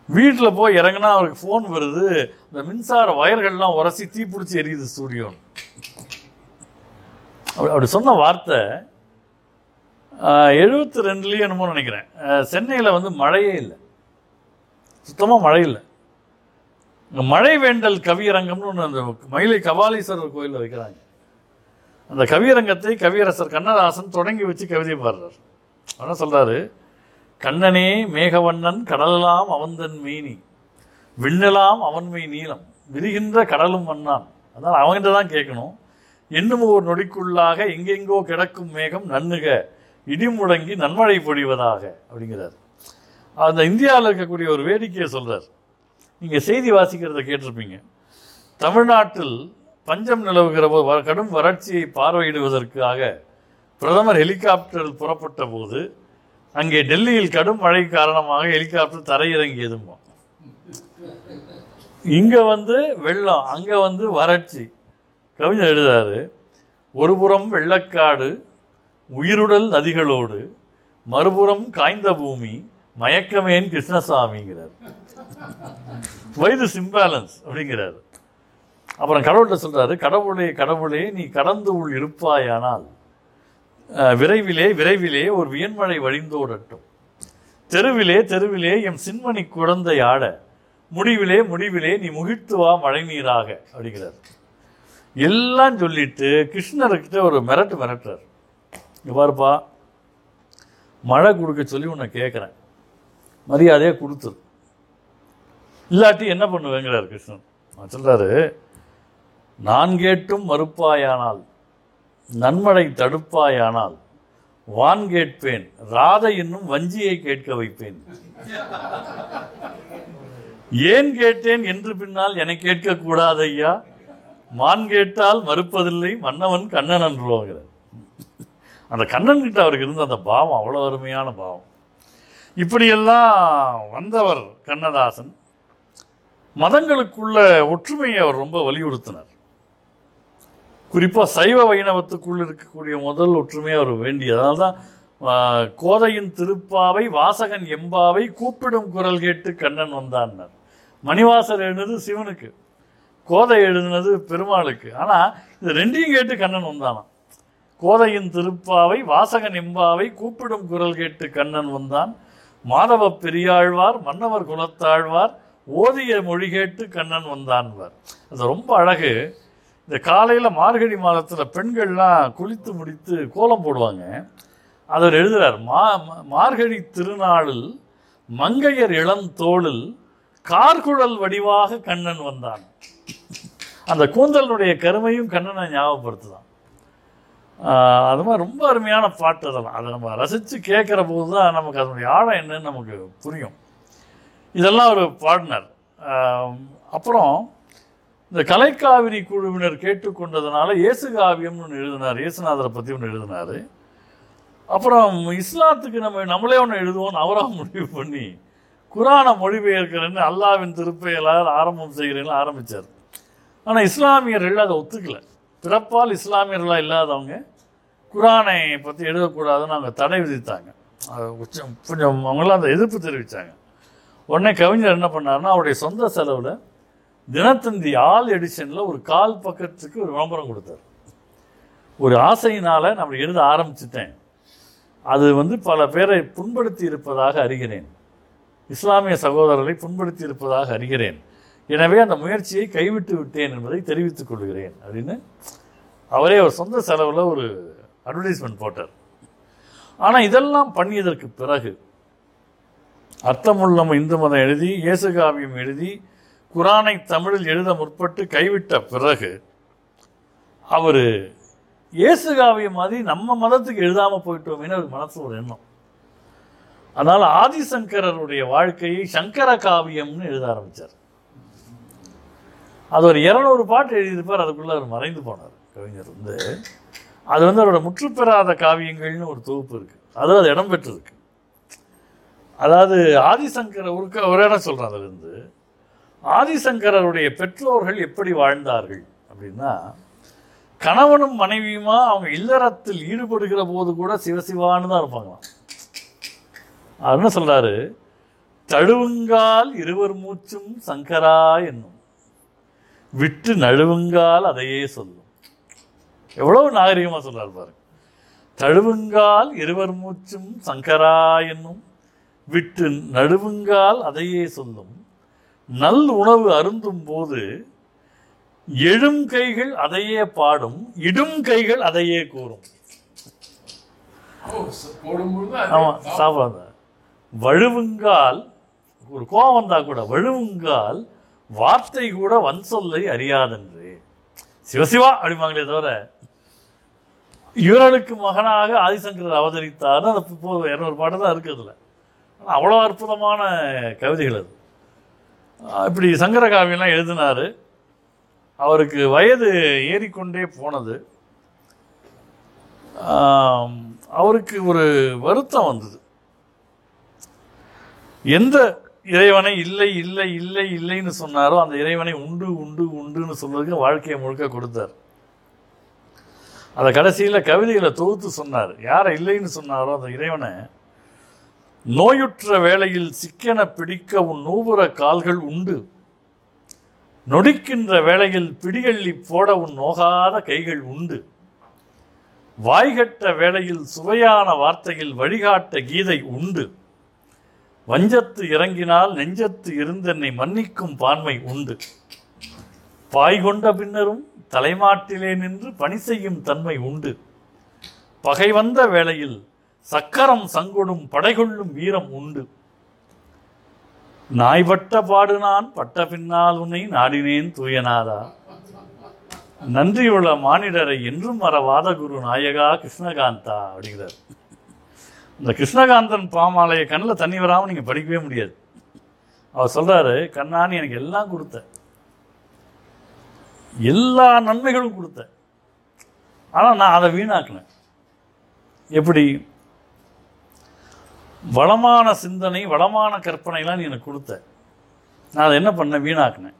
வீட்டில் போய் இறங்குனா அவருக்கு ஃபோன் வருது இந்த மின்சார வயர்கள்லாம் உரசி தீ பிடிச்சி எரியுது ஸ்டூடியோன்னு அப்படி அப்படி சொன்ன வார்த்தை எழுபத்தி ரெண்டுலேயும் என்னமோ நினைக்கிறேன். சென்னையில் வந்து மழையே இல்லை. சுத்தமாக மழை இல்லை. இந்த மழை வேண்டல் கவியரங்கம்னு ஒன்று அந்த மயிலை கபாலீஸ்வரர் கோயிலில் வைக்கிறாங்க. அந்த கவியரங்கத்தை கவியரசர் கண்ணதாசன் தொடங்கி வச்சு கவிதை பாடுறார். என்ன சொல்கிறாரு கண்ணனே மேகவண்ணன் கடலெல்லாம் அவந்தன் மீனி. விண்ணெல்லாம் அவன்மை நீளம். விரிகின்ற கடலும் வண்ணான். அதனால் அவன்கிட்ட தான் கேட்கணும். இன்னும் ஒரு நொடிக்குள்ளாக எங்கெங்கோ கிடக்கும் மேகம் நன்னுக. இடி முழங்கி நன்மழை பொழிவதாக அப்படிங்கிறார். அந்த இந்தியாவில் இருக்கக்கூடிய ஒரு வேடிக்கையை சொல்கிறார் நீங்கள் செய்தி வாசிக்கிறத கேட்டிருப்பீங்க. தமிழ்நாட்டில் பஞ்சம் நிலவுகிற போது வ- கடும் வறட்சியை பார்வையிடுவதற்காக பிரதமர் ஹெலிகாப்டரில் புறப்பட்ட போது அங்கே டெல்லியில் கடும் மழை காரணமாக ஹெலிகாப்டர் தரையிறங்கியதுமா? இங்கே வந்து வெள்ளம் அங்கே வந்து வறட்சி. கவிஞர் எழுதாரு ஒருபுறம் வெள்ளக்காடு உயிருடல் நதிகளோடு மறுபுறம் காய்ந்த பூமி மயக்கமேன் கிருஷ்ணசாமிங்கிறார். வயது சிம்பேலன்ஸ் அப்படிங்கிறாரு. அப்புறம் கடவுள்கிட்ட சொல்கிறாரு கடவுளே கடவுளே நீ கடந்து உள் இருப்பாயானால் விரைவிலே விரைவிலே ஒரு வியன்மழை வழிந்தோடட்டும். தெருவிலே தெருவிலே எம் சின்மணி குழந்தை ஆட முடிவிலே முடிவிலே நீ முகிழ்த்து வா மழை நீராக அப்படிங்கிறார். எல்லாம் சொல்லிட்டு கிருஷ்ணர்கிட்ட ஒரு மிரட்டு மிரட்டுறார். இவ்வாறுப்பா மழை கொடுக்க சொல்லி உன்னை கேட்குறேன் மரியாதையாக கொடுத்துரு இல்லாட்டி என்ன பண்ணுவேங்கிறார் கிருஷ்ணன்? அவர் சொல்கிறாரு நான் கேட்டும் மறுப்பாயானால் நன்மழை தடுப்பாயானால் வான் கேட்பேன் ராதை என்னும் வஞ்சியை கேட்க வைப்பேன். ஏன் கேட்டேன் என்று பின்னால் என கேட்கக்கூடாது ஐயா? மான் கேட்டால் மறுப்பதில்லை மன்னவன் கண்ணன் என்றுவாங்கிறார் அந்த கண்ணன் கிட்ட அவருக்கு இருந்த அந்த பாவம் அவ்வளோ அருமையான பாவம். இப்படியெல்லாம் வந்தவர் கண்ணதாசன். மதங்களுக்குள்ள ஒற்றுமையை அவர் ரொம்ப வலியுறுத்தினார். குறிப்பாக சைவ வைணவத்துக்குள் இருக்கக்கூடிய முதல் ஒற்றுமையை அவர் வேண்டி அதனால தான் கோதையின் திருப்பாவை வாசகன் எம்பாவை கூப்பிடும் குரல் கேட்டு கண்ணன் வந்தான்னார். மணிவாசர் எழுதினது சிவனுக்கு கோதை எழுதினது பெருமாளுக்கு. ஆனால் இது ரெண்டையும் கேட்டு கண்ணன் வந்தானாம். கோதையின் திருப்பாவை வாசகன் எம்பாவை கூப்பிடும் குரல் கேட்டு கண்ணன் வந்தான். மாதவ பெரியாழ்வார் மன்னவர் குலத்தாழ்வார் ஓதிய மொழி கேட்டு கண்ணன் வந்தான்வார் அது ரொம்ப அழகு. இந்த காலையில் மார்கழி மாதத்தில் பெண்கள்லாம் குளித்து முடித்து கோலம் போடுவாங்க. அவர் எழுதுகிறார் மா மார்கழி திருநாளில் மங்கையர் இளம் தோளில் கார்குழல் வடிவாக கண்ணன் வந்தான். அந்த கூந்தலுடைய கருமையும் கண்ணனை ஞாபகப்படுத்துதான். அது மாதிரி ரொம்ப அருமையான பாட்டு அதெல்லாம். அதை நம்ம ரசித்து கேட்குற போது தான் நமக்கு அதனுடைய ஆழம் என்னன்னு நமக்கு புரியும். இதெல்லாம் ஒரு பாடினார். அப்புறம் இந்த கலைக்காவிரி குழுவினர் கேட்டுக்கொண்டதுனால இயேசு காவியம்னு ஒன்று எழுதினார். இயேசுநாதரை பற்றி ஒன்று எழுதினார். அப்புறம் இஸ்லாத்துக்கு நம்ம நம்மளே ஒன்று எழுதுவோம்னு அவராக முடிவு பண்ணி குரானை மொழிபெயர்க்கிறேன்னு அல்லாவின் திருப்பெயலார் ஆரம்பம் செய்கிறேன்னு ஆரம்பித்தார் ஆனால் இஸ்லாமியர்கள் அதை ஒத்துக்கலை. பிறப்பால் இஸ்லாமியர்களாக இல்லாதவங்க குரானை பற்றி எழுதக்கூடாதுன்னு அவங்க தடை விதித்தாங்க. அது கொஞ்சம் கொஞ்சம் அவங்களாம் அந்த எதிர்ப்பு தெரிவித்தாங்க உடனே கவிஞர் என்ன பண்ணாருன்னா அவருடைய சொந்த செலவில் தினத்தந்தி ஆல் எடிஷனில் ஒரு கால் பக்கத்துக்கு ஒரு விளம்பரம் கொடுத்தார். ஒரு ஆசையினால் நான் எழுத ஆரம்பிச்சிட்டேன். அது வந்து பல பேரை புண்படுத்தி இருப்பதாக அறிகிறேன். இஸ்லாமிய சகோதரர்களை புண்படுத்தி இருப்பதாக அறிகிறேன். எனவே அந்த முயற்சியை கைவிட்டு விட்டேன் என்பதை தெரிவித்துக் கொள்கிறேன் அப்படின்னு அவரே ஒரு சொந்த செலவில் ஒரு அட்வர்டைஸ்மெண்ட் போட்டார். ஆனால் இதெல்லாம் பண்ணியதற்கு பிறகு அர்த்தமுள்ளம் இந்து மதம் எழுதி இயேசு காவியம் எழுதி குரானை தமிழில் எழுத முற்பட்டு கைவிட்ட பிறகு அவர் இயேசுகாவியம் மாதிரி நம்ம மதத்துக்கு எழுதாமல் போயிட்டோமேனு அவர் மனசு ஒரு எண்ணம். அதனால் ஆதிசங்கரருடைய வாழ்க்கையை சங்கர காவியம்னு எழுத ஆரம்பித்தார் அது ஒரு இரநூறு பாட்டு எழுதியிருப்பார் அதுக்குள்ளே அவர் மறைந்து போனார். கவிஞர் வந்து அது வந்து அவரோட முற்றுப்பெறாத காவியங்கள்னு ஒரு தொகுப்பு இருக்குது அதுவும் அது இடம் பெற்றிருக்கு. அதாவது ஆதிசங்கர ஒரு என்ன ஒரு இடம் அதுலேருந்து ஆதிசங்கரருடைய பெற்றோர்கள் எப்படி வாழ்ந்தார்கள் அப்படின்னா கணவனும் மனைவியுமா அவங்க இல்லறத்தில் ஈடுபடுகிற போது கூட சிவசிவான்னு தான் இருப்பாங்களாம். அவர் என்ன சொல்றாரு? தழுவுங்கால் இருவர் மூச்சும் சங்கரா என்னும் விட்டு நழுவுங்கால் அதையே சொல்லும். எவ்வளவு நாகரிகமாக சொல்றார் பாருங்க. தழுவுங்கால் இருவர் மூச்சும் சங்கரா என்னும் விட்டு நழுவுங்கால் அதையே சொல்லும். நல் உணவு அருந்தும் போது எழும் கைகள் அதையே பாடும் இடும் கைகள் அதையே கூறும். ஆமா சாப்பிடாத. வழுவுங்கால் ஒரு கோவம் வந்தா கூட வழுவுங்கால் வார்த்தை கூட வன் சொல்லை அறியாதென்று. சிவசிவா அப்படிம்பாங்களே தவிர இவர்களுக்கு மகனாக ஆதிசங்கரர் அவதரித்தார் அந்த இப்போ இரநூறு பாட்டு தான் இருக்குது அதில். அவ்வளோ அற்புதமான கவிதைகள் அது. இப்படி சங்கரகாவியெல்லாம் எழுதினார். அவருக்கு வயது ஏறிக்கொண்டே போனது. அவருக்கு ஒரு வருத்தம் வந்தது. எந்த இறைவனை இல்லை இல்லை இல்லை இல்லைன்னு சொன்னாரோ அந்த இறைவனை உண்டு உண்டு உண்டுன்னு சொல்றதுக்கு வாழ்க்கையை முழுக்க கொடுத்தார். அதை கடைசியில் கவிதைகளை தொகுத்து சொன்னார். யாரை இல்லைன்னு சொன்னாரோ அந்த இறைவனை. நோயுற்ற வேளையில் சிக்கென பிடிக்க உன் நூபுற கால்கள் உண்டு. நொடிக்கின்ற வேளையில் பிடியள்ளி போட உன் நோகாத கைகள் உண்டு. வாய்கட்ட வேளையில் சுவையான வார்த்தையில் வழிகாட்ட கீதை உண்டு. வஞ்சத்து இறங்கினால் நெஞ்சத்து இருந்தென்னை மன்னிக்கும் பான்மை உண்டு. பாய் கொண்ட பின்னரும் தலைமாட்டிலே நின்று பணி செய்யும் தன்மை உண்டு. பகை வந்த வேளையில் சக்கரம் சங்கொடும் படைகொள்ளும் வீரம் உண்டு. நாய்பட்ட பாடு நான் பட்ட பின்னால் உன்னை நாடினேன் தூயநாதா நன்றியுள்ள மானிடரை என்றும் மறவாத குரு நாயகா கிருஷ்ணகாந்தா அப்படிங்கிறார். இந்த கிருஷ்ணகாந்தன் பாமாலைய கண்ணில் தண்ணி வராமல் நீங்கள் படிக்கவே முடியாது. அவர் சொல்கிறாரு கண்ணான்னு எனக்கு எல்லாம் கொடுத்த. எல்லா நன்மைகளும் கொடுத்த. ஆனால் நான் அதை வீணாக்கினேன் எப்படி? வளமான சிந்தனை வளமான கற்பனைலாம் நீ எனக்கு கொடுத்த. நான் அதை என்ன பண்ணேன்? வீணாக்கினேன்.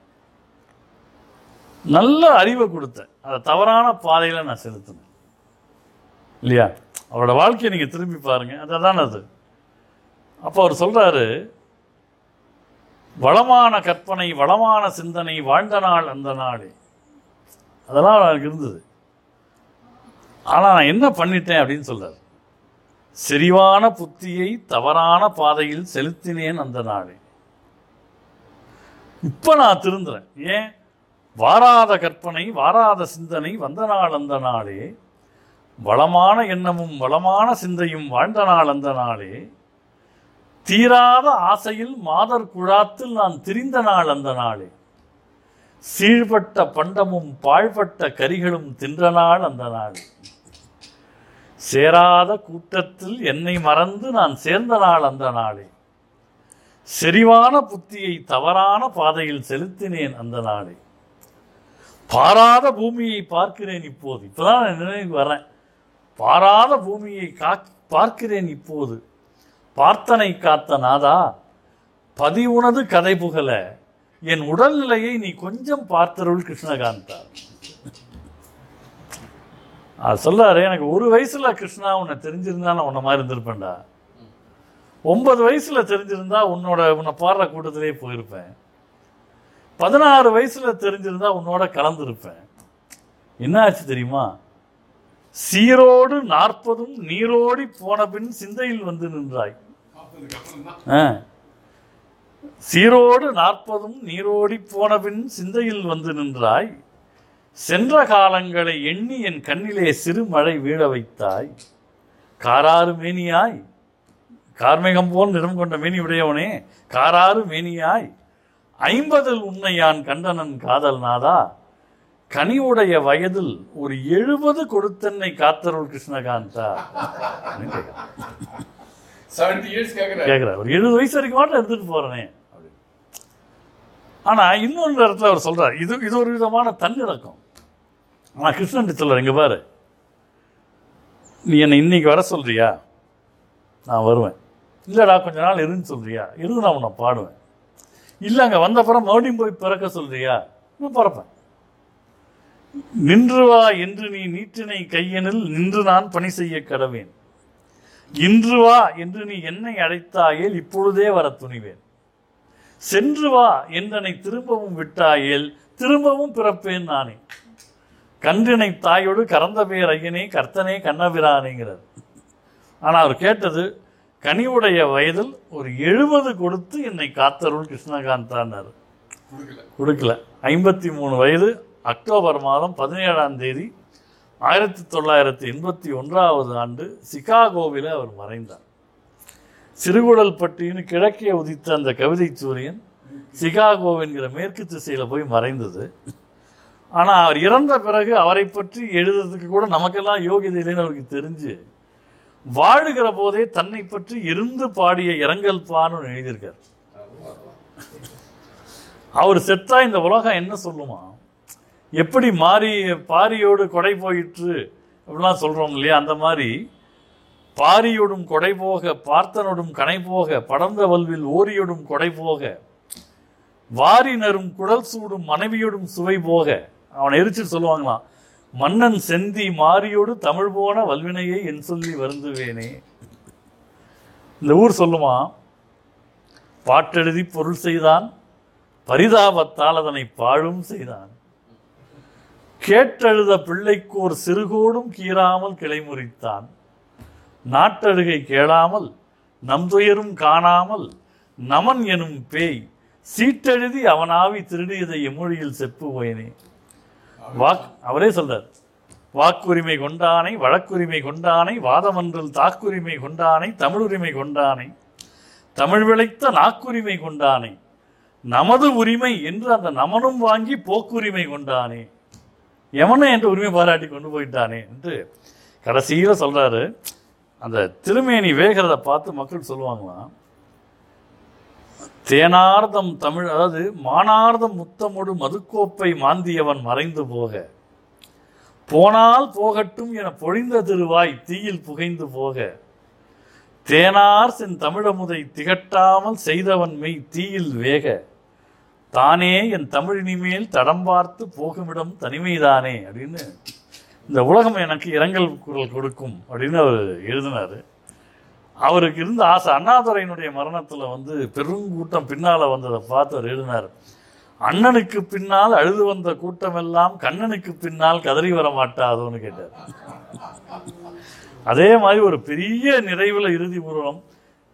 நல்ல அறிவை கொடுத்தேன். அதை தவறான பாதையில் நான் செலுத்தினேன். இல்லையா? அவரோட வாழ்க்கையை நீங்கள் திரும்பி பாருங்கள் அதுதான் அது. அப்போ அவர் சொல்கிறாரு வளமான கற்பனை வளமான சிந்தனை வாழ்ந்த நாள் அந்த நாளே. அதெல்லாம் எனக்கு இருந்தது. ஆனால் நான் என்ன பண்ணிட்டேன் அப்படின்னு சொல்கிறார் செறிவான புத்தியை தவறான பாதையில் செலுத்தினேன் அந்த நாளே. இப்போ நான் திருந்துறேன். ஏன்? வாராத கற்பனை வாராத சிந்தனை வந்த நாள் அந்த நாளே. வளமான எண்ணமும் வளமான சிந்தையும் வாழ்ந்த நாள் அந்த நாளே. தீராத ஆசையில் மாதர் குழாத்தில் நான் திரிந்த நாள் அந்த நாளே. சீழ்பட்ட பண்டமும் பாழ்பட்ட கரிகளும் தின்ற நாள் அந்த நாள். சேராத கூட்டத்தில் என்னை மறந்து நான் சேர்ந்த நாள் அந்த நாளே. செறிவான புத்தியை தவறான பாதையில் செலுத்தினேன் அந்த நாளே. பாராத பூமியை பார்க்கிறேன் இப்போது. இப்போதான் நான் நினைவுக்கு வரேன். பாராத பூமியை கா பார்க்கிறேன் இப்போது. பார்த்தனை காத்த நாதா பதிவுனது கதை புகழ என் உடல்நிலையை நீ கொஞ்சம் பார்த்தருள் கிருஷ்ணகாந்தா அது சொல்லாரு எனக்கு ஒரு வயசுல கிருஷ்ணா உன்னை தெரிஞ்சிருந்தா நான் உன்ன மாதிரி இருந்திருப்பேன்டா. ஒன்பது வயசுல தெரிஞ்சிருந்தா உன்னோட உன்னை பாடுற கூட்டத்திலே போயிருப்பேன். பதினாறு வயசுல தெரிஞ்சிருந்தா உன்னோட கலந்துருப்பேன். என்ன ஆச்சு தெரியுமா? சீரோடு நாற்பதும் நீரோடி போன பின் சிந்தையில் வந்து நின்றாய். ஆ. சீரோடு நாற்பதும் நீரோடி போன பின் சிந்தையில் வந்து நின்றாய். சென்ற காலங்களை எண்ணி என் கண்ணிலே சிறு மழை வீழ வைத்தாய். காராறு மேனியாய். கார்மேகம் போல் நிறம் கொண்ட மேனி உடையவனே காராறு மேனியாய். ஐம்பதில் உன்னை யான் கண்டனன் காதல் நாதா? கனிவுடைய வயதில் ஒரு எழுபது கொடுத்தன்னை காத்தருள் கிருஷ்ணகாந்தா. கேட்குறாரு ஒரு எழுபது வயசு வரைக்கும் மட்டும் எடுத்துட்டு போறேனே. அப்படின்னு. ஆனா இன்னொரு இடத்துல அவர் சொல்றாரு இது இது ஒரு விதமான தன்னிறக்கம். ஆனா கிருஷ்ணன் சொல்றாரு இங்க பாரு. நீ என்னை இன்னைக்கு வர சொல்றியா? நான் வருவேன். இல்லடா கொஞ்ச நாள் இருன்னு சொல்றியா? இருந்து நான் உன்னை பாடுவேன். இல்லை அங்கே வந்த அப்புறம் மறுபடியும் போய் பிறக்க சொல்றியா? நான் பிறப்பேன். நின்று வா என்று நீ நீட்டினை கையனில் நின்று நான் பணி செய்ய கடவேன். இன்று வா என்று நீ என்னை அழைத்தாயேல் இப்பொழுதே வர துணிவேன். சென்று வா என்றனை திரும்பவும் விட்டாயேல் திரும்பவும் பிறப்பேன் நானே. கன்றினை தாயோடு கறந்த பேர் ஐயனே கர்த்தனே கண்ணபிரானேங்கிறார். ஆனால் அவர் கேட்டது கனிவுடைய வயதில் ஒரு எழுபது கொடுத்து என்னை காத்தருள் கிருஷ்ணகாந்தான்னார் கொடுக்கல. ஐம்பத்தி மூணு வயது அக்டோபர் மாதம் பதினேழாம் தேதி ஆயிரத்தி தொள்ளாயிரத்தி எண்பத்தி ஒன்றாவது ஆண்டு சிகாகோவில் அவர் மறைந்தார். சிறுகுடல்பட்டின்னு கிழக்கே உதித்த அந்த கவிதை சூரியன் சிகாகோ என்கிற மேற்கு திசையில் போய் மறைந்தது. ஆனால் அவர் இறந்த பிறகு அவரை பற்றி எழுதுறதுக்கு கூட நமக்கெல்லாம் யோகியதை இல்லைன்னு அவருக்கு தெரிஞ்சு வாழுகிற போதே தன்னை பற்றி இருந்து பாடிய இரங்கல் பான்னு எழுதியிருக்கார். அவர் செத்தா இந்த உலகம் என்ன சொல்லுமா? எப்படி மாறி பாரியோடு கொடை போயிற்று அப்படிலாம் சொல்கிறோம் இல்லையா? அந்த மாதிரி பாரியோடும் கொடை போக பார்த்தனோடும் கனை போக படர்ந்த வல்வில் ஓரியோடும் கொடை போக வாரினரும் குடல் சூடும் மனைவியோடும் சுவை போக அவனை எரிச்சு சொல்லுவாங்களாம். மன்னன் செந்தி மாரியோடு தமிழ் போன வல்வினையை என் சொல்லி வருந்துவேனே. இந்த ஊர் சொல்லுமா? பாட்டெழுதி பொருள் செய்தான் பரிதாபத்தால் அதனை பாழும் செய்தான். கேட்டழுத பிள்ளைக்கோர் சிறுகோடும் கீறாமல் கிளைமுறித்தான். நாட்டழுகை கேளாமல் நம் துயரும் காணாமல் நமன் எனும் பேய் சீட்டெழுதி அவனாவி திருடியதை எம்மொழியில் செப்பு போயனே. வாக் அவரே சொல்றார். வாக்குரிமை கொண்டானை வழக்குரிமை கொண்டானை வாதமன்றில் தாக்குரிமை கொண்டானை தமிழுரிமை கொண்டானை தமிழ் விளைத்த நாக்குரிமை கொண்டானை நமது உரிமை என்று அந்த நமனும் வாங்கி போக்குரிமை கொண்டானே. எவனும் என்ற உரிமை பாராட்டி கொண்டு போயிட்டானே என்று கடைசியில் சொல்கிறாரு அந்த திருமேனி வேகிறத பார்த்து மக்கள் சொல்லுவாங்களாம். தேனார்தம் தமிழ் அதாவது மானார்தம் முத்தமொடு மதுக்கோப்பை மாந்தியவன் மறைந்து போக. போனால் போகட்டும் என பொழிந்த திருவாய் தீயில் புகைந்து போக. தேனார் சென் தமிழமுதை திகட்டாமல் செய்தவன் மெய் தீயில் வேக. தானே என் தமிழினிமேல் தடம் பார்த்து போகுமிடம் தனிமைதானே அப்படின்னு இந்த உலகம் எனக்கு இரங்கல் குரல் கொடுக்கும் அப்படின்னு அவர் எழுதினாரு. அவருக்கு இருந்த ஆசை அண்ணாதுரையினுடைய மரணத்தில் வந்து பெருங்கூட்டம் பின்னால் வந்ததை பார்த்து அவர் எழுதினார். அண்ணனுக்கு பின்னால் அழுது வந்த கூட்டமெல்லாம் கண்ணனுக்கு பின்னால் கதறி வர மாட்டாதோன்னு கேட்டார். அதே மாதிரி ஒரு பெரிய நிறைவில் இறுதி ஊர்வலம்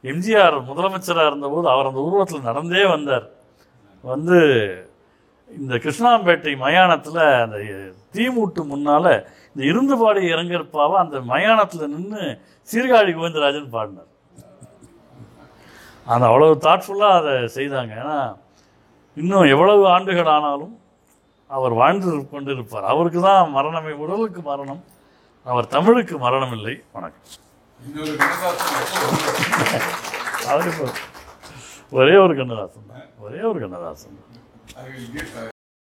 எம்ஜிஆர் முதலமைச்சராக இருந்தபோது அவர் அந்த ஊர்வலத்தில் நடந்தே வந்தார். வந்து இந்த கிருஷ்ணாம்பேட்டை மயானத்தில் அந்த தீமூட்டு முன்னால் இந்த இருந்துபாடி இறங்கிருப்பாவை அந்த மயானத்தில் நின்று சீர்காழி கோவிந்தராஜன் பாடினார். அந்த அவ்வளவு தாட்ஃபுல்லாக அதை செய்தாங்க. ஏன்னா இன்னும் எவ்வளவு ஆண்டுகள் ஆனாலும் அவர் வாழ்ந்து கொண்டிருப்பார். அவருக்கு தான் மரணமே உடலுக்கு மரணம். அவர் தமிழுக்கு மரணம் இல்லை வணக்கம் அவருக்கு ஒரே ஒரு கண்ணதாசன் தான். ஒரே ஒரு கண்ணதாசன்